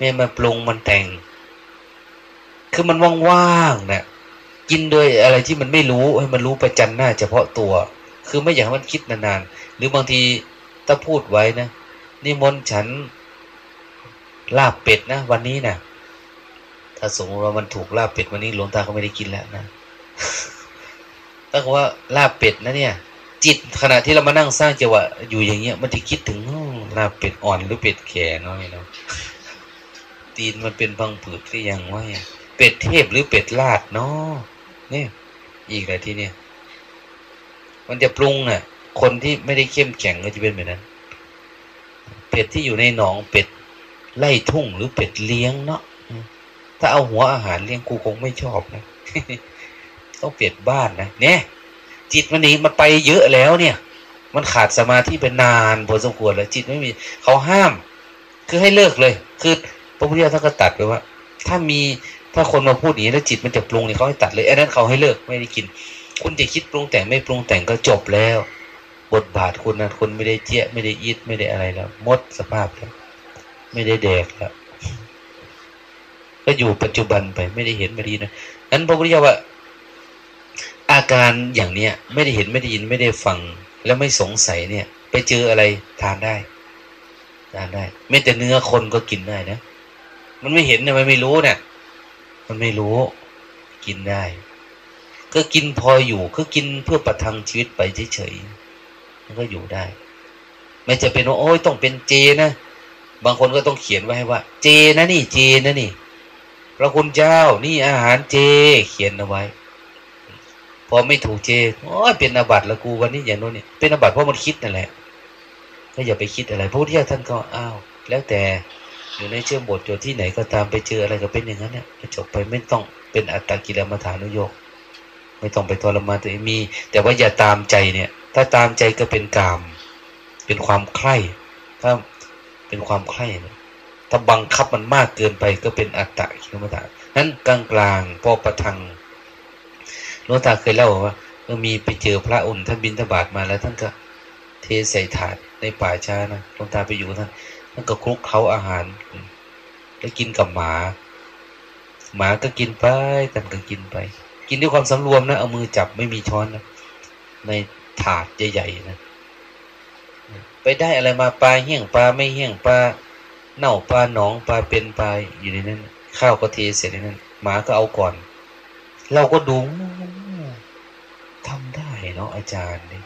ไม่ให้มันปรุงมันแต่ง คือมันว่างๆนะกินโดยอะไรที่มันไม่รู้ให้มันรู้ประจันหน้าเฉพาะตัว คือไม่อยากให้มันคิดนานๆหรือบางทีถ้าพูดไว้นะนี่มนฉันลาบเป็ดนะวันนี้นะถ้าสมมติว่ามันถูกลาบเป็ดวันนี้หลวงตาก็ไม่ได้กินแล้วนะถ้าว่าลาบเป็ดนะเนี่ย จิตขณะที่เรามานั่งสร้างจังหวะอยู่อย่างเงี้ย มันจะคิดถึงลาบเป็ดอ่อนหรือเป็ดแก่น้อยเนาะ ตีนมันเป็นพังผืดหรือยังวะเป็ดเทพหรือเป็ดลาดเนาะเนี่ย อีกอะไรที่เนี่ย มันจะปรุงน่ะ คนที่ไม่ได้เข้มแข็งก็จะเป็นแบบนั้น เป็ดที่อยู่ในหนองเป็ดไล่ทุ่งหรือเป็ดเลี้ยงเนาะถ้าเอาหัวอาหารเลี้ยงกูคงไม่ชอบนะต้องเป็ดบ้านนะเนี่ย จิตมันนี้มันไปเยอะแล้วเนี่ย มันขาดสมาธิเป็นนานพอสมควรแล้ว จิตไม่มีเขาห้าม คือให้เลิกเลย คือ ระพุทธเจ้าท่านก็ตัดไปว่า ถ้ามีถ้าคนมาพูดอย่างนี้แล้วจิตมันจะปรุงเนี่ยเขาให้ตัดเลยไอ้นั้นเขาให้เลิกไม่ได้กิน คุณจะคิดปรุงแต่งไม่ปรุงแต่งก็จบแล้ว บทบาทคุณนะคุณไม่ได้เจี๊ยไม่ได้ยิดไม่ได้อะไรแล้วมดสภาพแล้วไม่ได้แดกแล้วก็อยู่ปัจจุบันไปไม่ได้เห็นไม่ดีนะนั้นพระพุทธเจ้าว่าอาการอย่างเนี้ยไม่ได้เห็นไม่ได้ยินไม่ได้ฟัง แล้วไม่สงสัยเนี่ย ไปเจออะไรทานได้ทานได้ไม่แต่เนื้อคนก็กินได้นะ มันไม่เห็นเนี่ยมันไม่รู้เนี่ย มันไม่รู้ กินได้ ก็กินพออยู่ก็กินเพื่อประทังชีวิตไปเฉยๆมันก็อยู่ได้ ไม่จะเป็นว่าโอ้ยต้องเป็นเจนะบางคนก็ต้องเขียนไว้ให้ว่า เจนะนี่ เจนะนี่ พระคุณเจ้านี่อาหารเจ เขียนเอาไว้ พอไม่ถูกเจโอ้ยเป็นอาบัติละกูวันนี้อย่างโน้นเนี่ยเป็นอาบัติเพราะมันคิดนั่นแหละก็อย่าไปคิดอะไรพระพุทธเจ้าท่านก็อ้าวแล้วแต่ อยู่ในเชื่อมบทอยู่ที่ไหนก็ตามไปเจออะไรก็เป็นอย่างนั้นเนี่ยจบไปไม่ต้องเป็นอัตตกิลมัฐานุโยกไม่ต้องไปทรมานตัวเองมี แต่ว่าอย่าตามใจเนี่ย ถ้าตามใจก็เป็นกาม เป็นความใคร่ถ้าเป็นความใคร่ถ้าบังคับมันมากเกินไปก็เป็นอัตตะกิลมัฐานั้นกลางกลางพอประทังหลวงตาเคยเล่าว่าเมื่อมีไปเจอพระอุ่นท่านบินทบาทมาแล้วท่านก็เทใส่ถาดในป่าช้านะหลวงตาไปอยู่ท่าน ท่านก็คลุกเขาอาหารแล้วกินกับหมา หมาก็กินไปท่านก็กินไป กินด้วยความสำรวมนะ เอามือจับไม่มีช้อนนะในถาดใหญ่ๆนะไปได้อะไรมาปลาเหี้ยงปลาไม่เหี้ยงปลาเน่าปลาหนองปลาเป็นปลาอยู่ในนั้นข้าวก็เทเสร็จในนั้นหมาก็เอาก่อน เราก็ดูทำได้เนาะอาจารย์นี่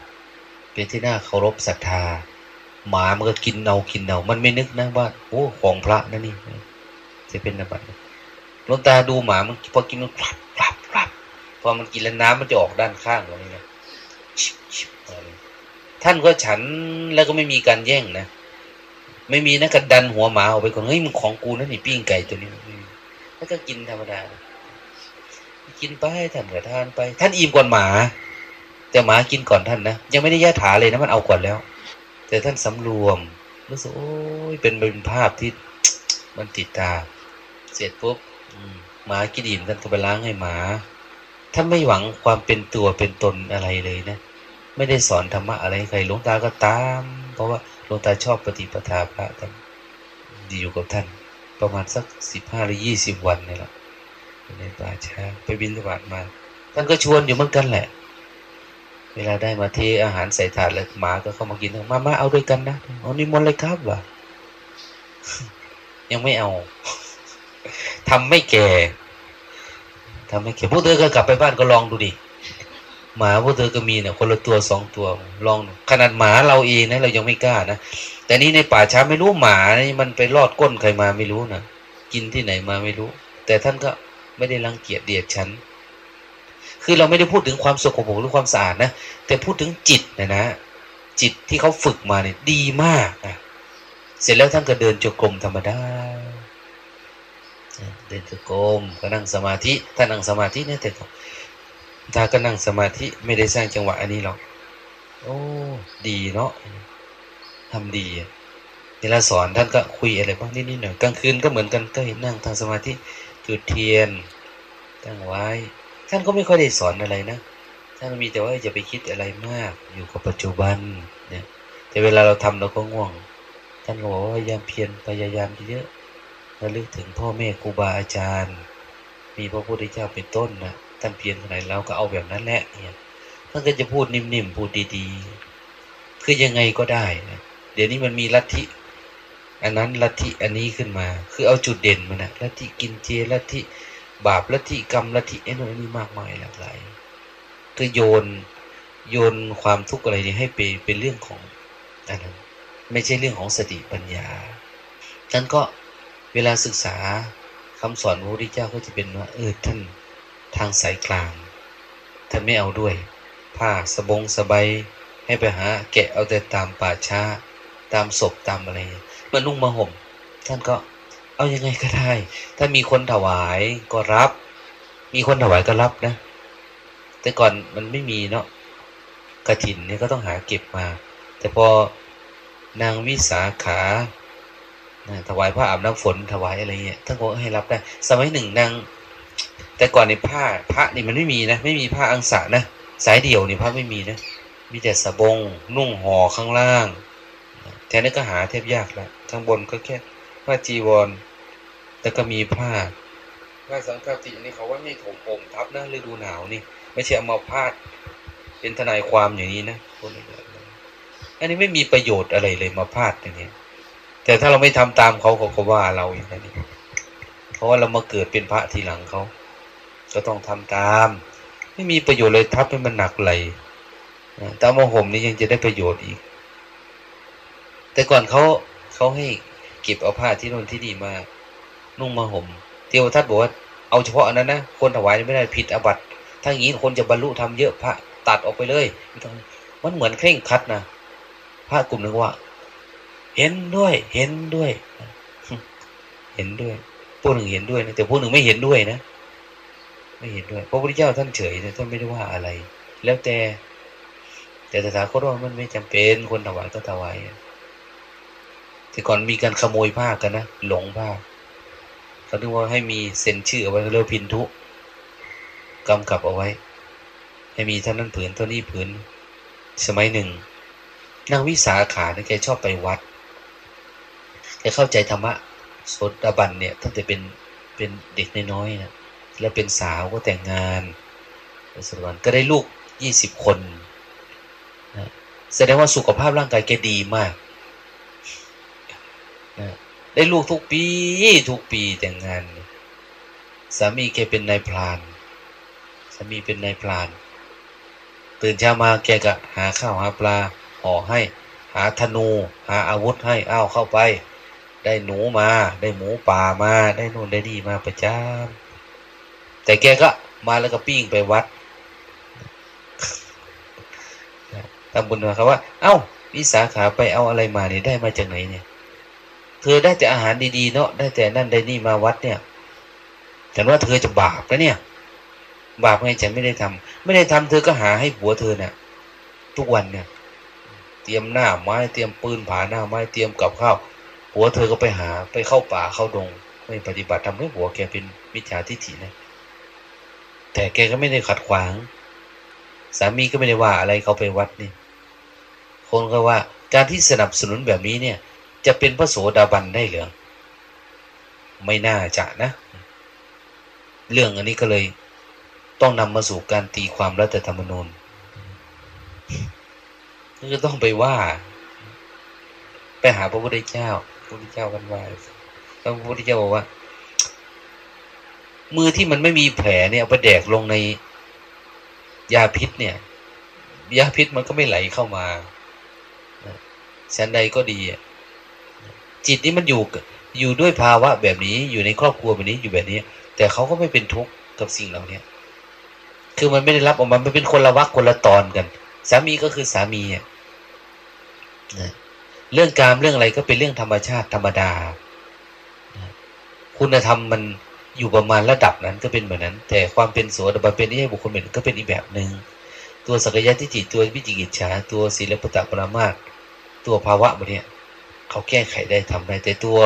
เป็นที่น่าเคารพศรัทธา หมามันก็กินเนากินเนามันไม่นึกนะว่าโอ้ของพระนั่นนี่จะเป็นอะไรลงตาดูหมามันพอกินมันปรับปรับปรับพอมันกินแล้วน้ำมันจะออกด้านข้างอะไรเงี้ยท่านก็ฉันแล้วก็ไม่มีการแย่งนะไม่มีนะกระดันหัวหมาออกไปก่อนเฮ้ยมันของกูนั่นนี่ปิ้งไก่ตัวนี้แล้วก็กินธรรมดา กินไปท่านก็ทานไป ท่านอิ่มก่อนหมา แต่หมากินก่อนท่านนะยังไม่ได้ย่าถาเลยนะมันเอาก่อนแล้ว แต่ท่านสำรวมรู้สึกโอ้ยเป็นเป็นภาพที่มันติดตา เสร็จปุ๊บหมากินอิ่มท่านก็ไปล้างให้หมาท่านไม่หวังความเป็นตัวเป็นตนอะไรเลยนะ ไม่ได้สอนธรรมะอะไรใครหลวงตาก็ตาม เพราะว่าหลวงตาชอบปฏิปทาพระท่านอยู่กับท่าน ประมาณสักสิบห้าหรือยี่สิบวันนี่แหละในป่าช้าไปบินสบาดมา ท่านก็ชวนอยู่เหมือนกันแหละ เวลาได้มาเทอาหารใส่ถาดแล้วหมาก็เข้ามากินมามาเอาด้วยกันนะเอานิมนต์เลยครับวะยังไม่เอาทำไม่แก่ทำไม่แก่พวกเธอก็กลับไปบ้านก็ลองดูดิหมาพวกเธอก็มีเนี่ยคนละตัวสองตัวลองขนาดหมาเราเองนะเรายังไม่กล้านะแต่นี่ในป่าช้าไม่รู้หมานี่มันไปรอดก้นใครมาไม่รู้นะกินที่ไหนมาไม่รู้ แต่ท่านก็ไม่ได้รังเกียจเดียดฉัน คือเราไม่ได้พูดถึงความสกปรกหรือความสะอาดนะ แต่พูดถึงจิตนะนะ จิตที่เขาฝึกมาเนี่ยดีมากนะเสร็จแล้วท่านก็เดินจงกรมธรรมดา เดินจงกรมก็นั่งสมาธิถ้านั่งสมาธิเนี่ยแต่ตาก็นั่งสมาธิไม่ได้สร้างจังหวะอันนี้หรอกโอ้ดีเนาะทำดีเวลาสอนท่านก็คุยอะไรบ้างนิดๆหน่อยกลางคืนก็เหมือนกันก็เห็นนั่งทางสมาธิจุดเทียนตั้งไว้ ท่านก็ไม่ค่อยได้สอนอะไรนะท่านมีแต่ว่าอย่าไปคิดอะไรมาก อยู่กับปัจจุบันเนี่ยแต่เวลาเราทำเราก็ง่วง ท่านก็บอกว่าพยายามเพียรพยายามเยอะระลึกถึงพ่อแม่ครูบาอาจารย์ มีพระพุทธเจ้าเป็นต้นนะท่านเพียรขนาดเราก็เอาแบบนั้นแหละเนี่ยท่านก็จะพูดนิ่มๆพูดดีๆคือยังไงก็ได้นะเดี๋ยวนี้มันมีลัทธิอันนั้นลัทธิอันนี้ขึ้นมา คือเอาจุดเด่นมันนะลัทธิกินเจลัทธิ บาปลัทธิกรรมลัทธิไอ้นู่นนี่มากมายหลากหลายคือโยนโยนความทุกข์อะไรนี่ให้ไปเป็นเรื่องของอันนั้นไม่ใช่เรื่องของสติปัญญาท่านก็เวลาศึกษาคำสอนพระพุทธเจ้าก็จะเป็นว่า เออท่านทางสายกลางท่านไม่เอาด้วย ผ้าสบงสบายให้ไปหา แกะเอาแต่ตามป่าช้า ตามศพตามอะไรมานุ่งมาห่ม ท่านก็ เอายังไงก็ได้ ถ้ามีคนถวายก็รับ มีคนถวายก็รับนะ แต่ก่อนมันไม่มีเนาะกระถินเนี่ยก็ต้องหาเก็บมา แต่พอนางวิสาขาถวายผ้าอาบน้ำฝนถวายอะไรเงี้ยท่านก็ให้รับได้ สมัยหนึ่งนางแต่ก่อนในผ้าพระนี่มันไม่มีนะ ไม่มีผ้าอังสะนะสายเดี่ยวนี่พระไม่มีนะ มีแต่สบง นุ่งห่อข้างล่าง แทนนี้ก็หาเทบยากแล้วข้างบนก็แค่ผ้าจีวร แต่ก็มีผ้าผ้าสังฆตินี่เขาว่าไม่ถมผมทับนะฤดูหนาวนี่ ไม่ใช่เอามาพาด เป็นทนายความอย่างนี้นะคนอันนี้ไม่มีประโยชน์อะไรเลยมาพาดอย่างนี้แต่ถ้าเราไม่ทำตามเขาเขาก็ว่าเราอย่างนี้เพราะว่าเรามาเกิดเป็นพระทีหลังเขาก็ต้องทำตาม ไม่มีประโยชน์เลยทับให้มันหนักไหลตามโมห่มนี่ยังจะได้ประโยชน์อีก แต่ก่อนเขาเขาให้เก็บเอาผ้าที่นนที่นี่มา นุ่งมาห่มเทวทัตบอกว่าเอาเฉพาะอันนั้นนะคนถวายไม่ได้ผิดอบัตถ้าอย่างนี้คนจะบรรลุทำเยอะพระตัดออกไปเลยมันเหมือนเคร่งคัดนะพระกลุ่มหนึ่งว่า เห็นด้วย เห็นด้วย เห็นด้วยพวกหนึ่งเห็นด้วยนะแต่พวกหนึ่งไม่เห็นด้วยนะไม่เห็นด้วยพระพุทธเจ้าท่านเฉยท่านไม่ได้ว่าอะไร แล้วแต่ แต่ตถาคตว่ามันไม่จำเป็นคนถวายก็ถวายแต่ก่อนมีการขโมยผ้ากันนะหลงผ้า เขาถึงว่าให้มีเซ็นชื่อเอาไว้เรียกพินทุกำกับเอาไว้ ให้มีเท่านั้นผืนเท่านี้ผืน สมัยหนึ่งนางวิสาขาเนี่ยแกชอบไปวัดแกเข้าใจธรรมะโสดาบันเนี่ยตั้งแต่เป็นเป็นเด็กน้อยๆนะแล้วเป็นสาวก็แต่งงานโสดาบันก็ได้ลูกยี่สิบคนนะแสดงว่าสุขภาพร่างกายแกดีมาก ได้ลูกทุกปี ทุกปีแต่งงานสามีแกเป็นนายพรานสามีเป็นนายพราน ตื่นเช้ามาแกก็หาข้าวหาปลาห่อให้ หาธนู หาอาวุธให้อ้าวเข้าไป ได้หนูมา ได้หมูป่ามา ได้นู่นได้นี่มาประจำแต่แกก็มาแล้วก็ปิ้งไปวัดทำบุญมาครับว่า เอ้าวิสาขาไปเอาอะไรมาเนี่ยได้มาจากไหนเนี่ย เธอได้แต่อาหารดีๆเนาะได้แต่นั่นได้นี่มาวัดเนี่ยฉันว่าเธอจะบาปนะเนี่ย บาปไงฉันไม่ได้ทำไม่ได้ทำเธอก็หาให้ผัวเธอเนี่ยทุกวันเนี่ย เตรียมหน้าไม้เตรียมปืนผาหน้าไม้เตรียมกับข้าวผัวเธอก็ไปหาไปเข้าป่าเข้าดง ไม่ปฏิบัติทำให้ผัวแกเป็นมิจฉาทิฏฐินะแต่แกก็ไม่ได้ขัดขวาง สามีก็ไม่ได้ว่าอะไรเขาไปวัดนี่คนก็ว่าการที่สนับสนุนแบบนี้เนี่ย จะเป็นพระโสดาบันได้หรือ ไม่น่าจะนะ เรื่องอันนี้ก็เลย ต้องนำมาสู่การตีความรัฐธรรมนูญก็ต้องไปว่า ไปหาพระพุทธเจ้าพระพุทธเจ้ากันว่าพระพุทธเจ้าบอกว่า มือที่มันไม่มีแผลเนี่ยเอาไปแดกลงในยาพิษเนี่ย ยาพิษมันก็ไม่ไหลเข้ามาแสนใดก็ดี จิตนี้มันอยู่อยู่ด้วยภาวะแบบนี้อยู่ในครอบครัวแบบนี้อยู่แบบนี้ แต่เขาก็ไม่เป็นทุกข์กับสิ่งเหล่านี้คือมันไม่ได้รับออกมามันเป็นคนละวักคนละตอนกัน สามีก็คือสามีอะเรื่องการเรื่องอะไรก็เป็นเรื่องธรรมชาติธรรมดา คุณธรรมมันอยู่ประมาณระดับนั้นก็เป็นแบบนั้น แต่ความเป็นโสดาบันเป็นที่ให้บุคคลเป็นก็เป็นอีกแบบหนึ่งตัวสักยะทิฏฐิตัววิจิกิจฉาตัวศีลปตะปรามาตตัวภาวะแบบนี้ เขาแก้ไขได้ทำได้แต่ตัว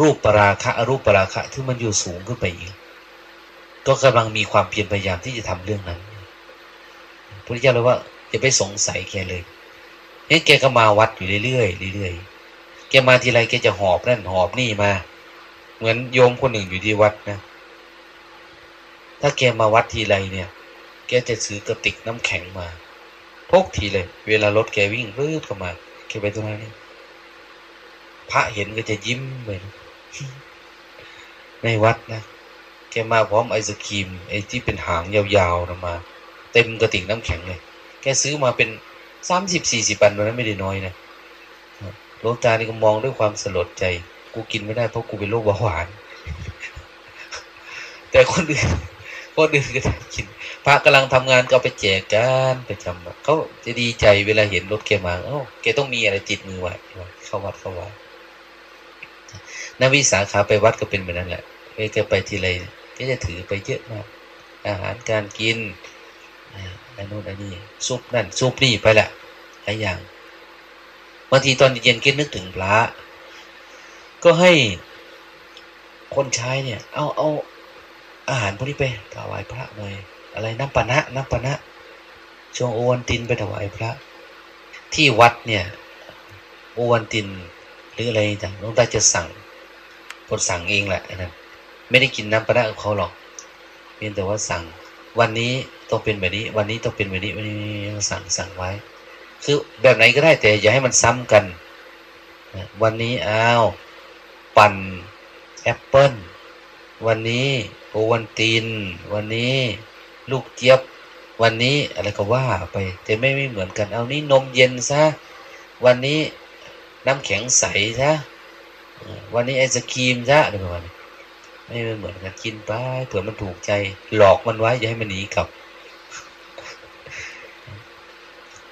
รูปปราคะอรูปปราคะที่มันอยู่สูงขึ้นไปอีกก็กำลังมีความเพียรพยายามที่จะทำเรื่องนั้นพระเจ้าเลยว่าอย่าไปสงสัยแกเลยเฮ้แกก็มาวัดอยู่เรื่อยๆเรื่อยๆแกมาทีไรแกจะหอบนั่นหอบนี่มา เหมือนโยมคนหนึ่งอยู่ที่วัดนะ ถ้าแกมาวัดทีไรเนี่ย แกจะซื้อกระติกน้ำแข็งมา พกทีเลย เวลารถแกวิ่งรื้อเข้ามาแกไปตรงนั้นนี่ พระเห็นก็จะยิ้มเลยในวัดนะแกมาพร้อมไอศครีมไอที่เป็นหางยาวๆนะมา เต็มกระติกน้ำแข็งเลย แกซื้อมาเป็นสามสิบสี่สิบปันวันนั้นไม่ได้น้อยนะหลวงตานี่ก็มองด้วยความสลดใจ กูกินไม่ได้เพราะกูเป็นโรคเบาหวาน แต่คนอื่นคนอื่นก็กินพระกำลังทำงานก็ไปแจกกันไปจำเขาจะดีใจเวลาเห็นรถแกมาเอ้าแกต้องมีอะไรจิตมือไว้เข้าวัดเข้าวัด นักวิสาขาไปวัดก็เป็นแบบนั้นแหละแกไปทีไรก็จะถือไปเยอะมาก อาหารการกินอันนู้นอันนี้ซุปนั่นซุปนี่ไปแหละหลายอย่างบางทีตอนเย็นกินนึกถึงพระก็ให้คนใช้เนี่ย เอาเอาอาหารพวกนี้ไปถวายพระหน่อยอะไรน้ำปนะน้ำปนะชงโอวันตินไปถวายพระ ที่วัดเนี่ย โอวันตินหรืออะไรต่างหลวงตาจะสั่ง คนสั่งเองแหละนั่นไม่ได้กินน้ำปนะกับเขาหรอกเพียงแต่ว่าสั่ง วันนี้ต้องเป็นแบบนี้ วันนี้ต้องเป็นแบบนี้วันนี้สั่งสั่งไว้ คือแบบไหนก็ได้แต่อย่าให้มันซ้ำกันวันนี้อ้าวปั่นแอปเปิ้ลวันนี้โอวันตินวันนี้ลูกเจี๊ยบ วันนี้อะไรก็ว่าไป แต่ไม่ไม่เหมือนกัน เอานี้นมเย็นซะ วันนี้น้ำแข็งใสซะ วันนี้ไอศครีมซะอะไรประมาณนี้ไม่เหมือนกันกินไปเผื่อมันถูกใจ หลอกมันไว้อย่าให้มันหนีกลับ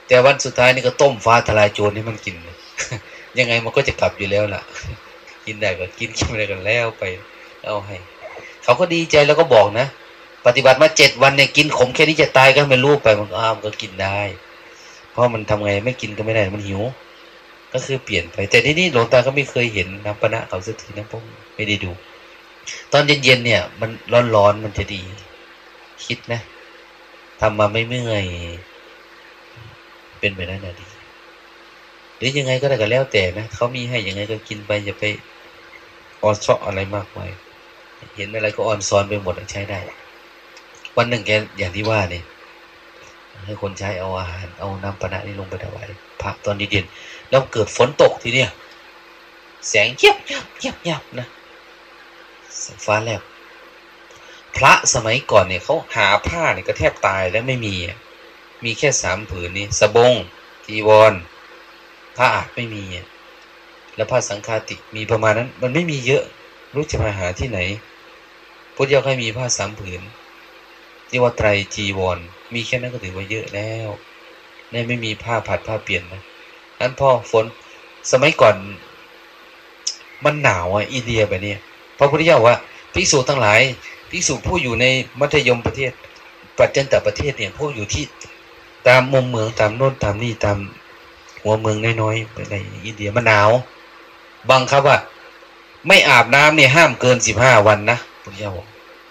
แต่วันสุดท้ายนี่ก็ต้มฟ้าทลายโจรให้มันกิน ยังไงมันก็จะกลับอยู่แล้วล่ะ กินได้ก็กินกินอะไรกันแล้วไปเอาให้ เขาก็ดีใจแล้วก็บอกนะ ปฏิบัติมาเจ็ดวันเนี่ยกินขมแค่นี้จะตายก็ไม่รู้ไปมันอ้ามก็กินได้ เพราะมันทำไงไม่กินก็ไม่ได้มันหิว ก็คือเปลี่ยนไป แต่ที่นี่หลวงตาก็ไม่เคยเห็นน้ำปนะเขาสักทีนะผมไม่ได้ดู ตอนเย็นๆเนี่ย มันร้อนๆมันจะดี คิดนะทำมาไม่เมื่อยเป็นไปได้นะดี หรือยังไงก็ได้ก็แล้วแต่นะเขามีให้ยังไงก็กินไปอย่าไปออนซออะไรมากมายเห็นอะไรก็ออนซอนไปหมดใช้ได้ วันหนึ่งแกอย่างที่ว่าเนี่ยให้คนใช้เอาอาหารเอาน้ำปนะนี่ลงไปถวายพระตอนดีเด่น แล้วเกิดฝนตกทีเนี้ยแสงเยียบยับเยียบยับนะฟ้าแลบพระสมัยก่อนเนี่ยเขาหาผ้าเนี่ยก็แทบตายแล้วไม่มี มีแค่สามผืนนี่สบงจีวรผ้าอาบไม่มี แล้วผ้าสังฆาติมีประมาณนั้น มันไม่มีเยอะ รู้จะมาหาที่ไหน พุทธเจ้าให้มีผ้าสามผืนที่ว่าไตรจีวร มีแค่นั้นก็ถือว่าเยอะแล้วในไม่มีผ้าผัดผ้าเปลี่ยนนะ นั้นพอฝนสมัยก่อน มันหนาวอะอินเดียแบบนี้พระพุทธเจ้าว่าภิกษุทั้งหลายภิกษุผู้อยู่ในมัธยมประเทศ ปัจจันตประเทศเนี่ยพวกอยู่ที่ตามมุมเมืองตามโน่นตามนี่ตามหัวเมืองน้อยๆในอินเดียมันหนาวบังคับว่า ไม่อาบน้ำเนี่ยห้ามเกินสิบห้าวันนะพุทธเจ้าบอก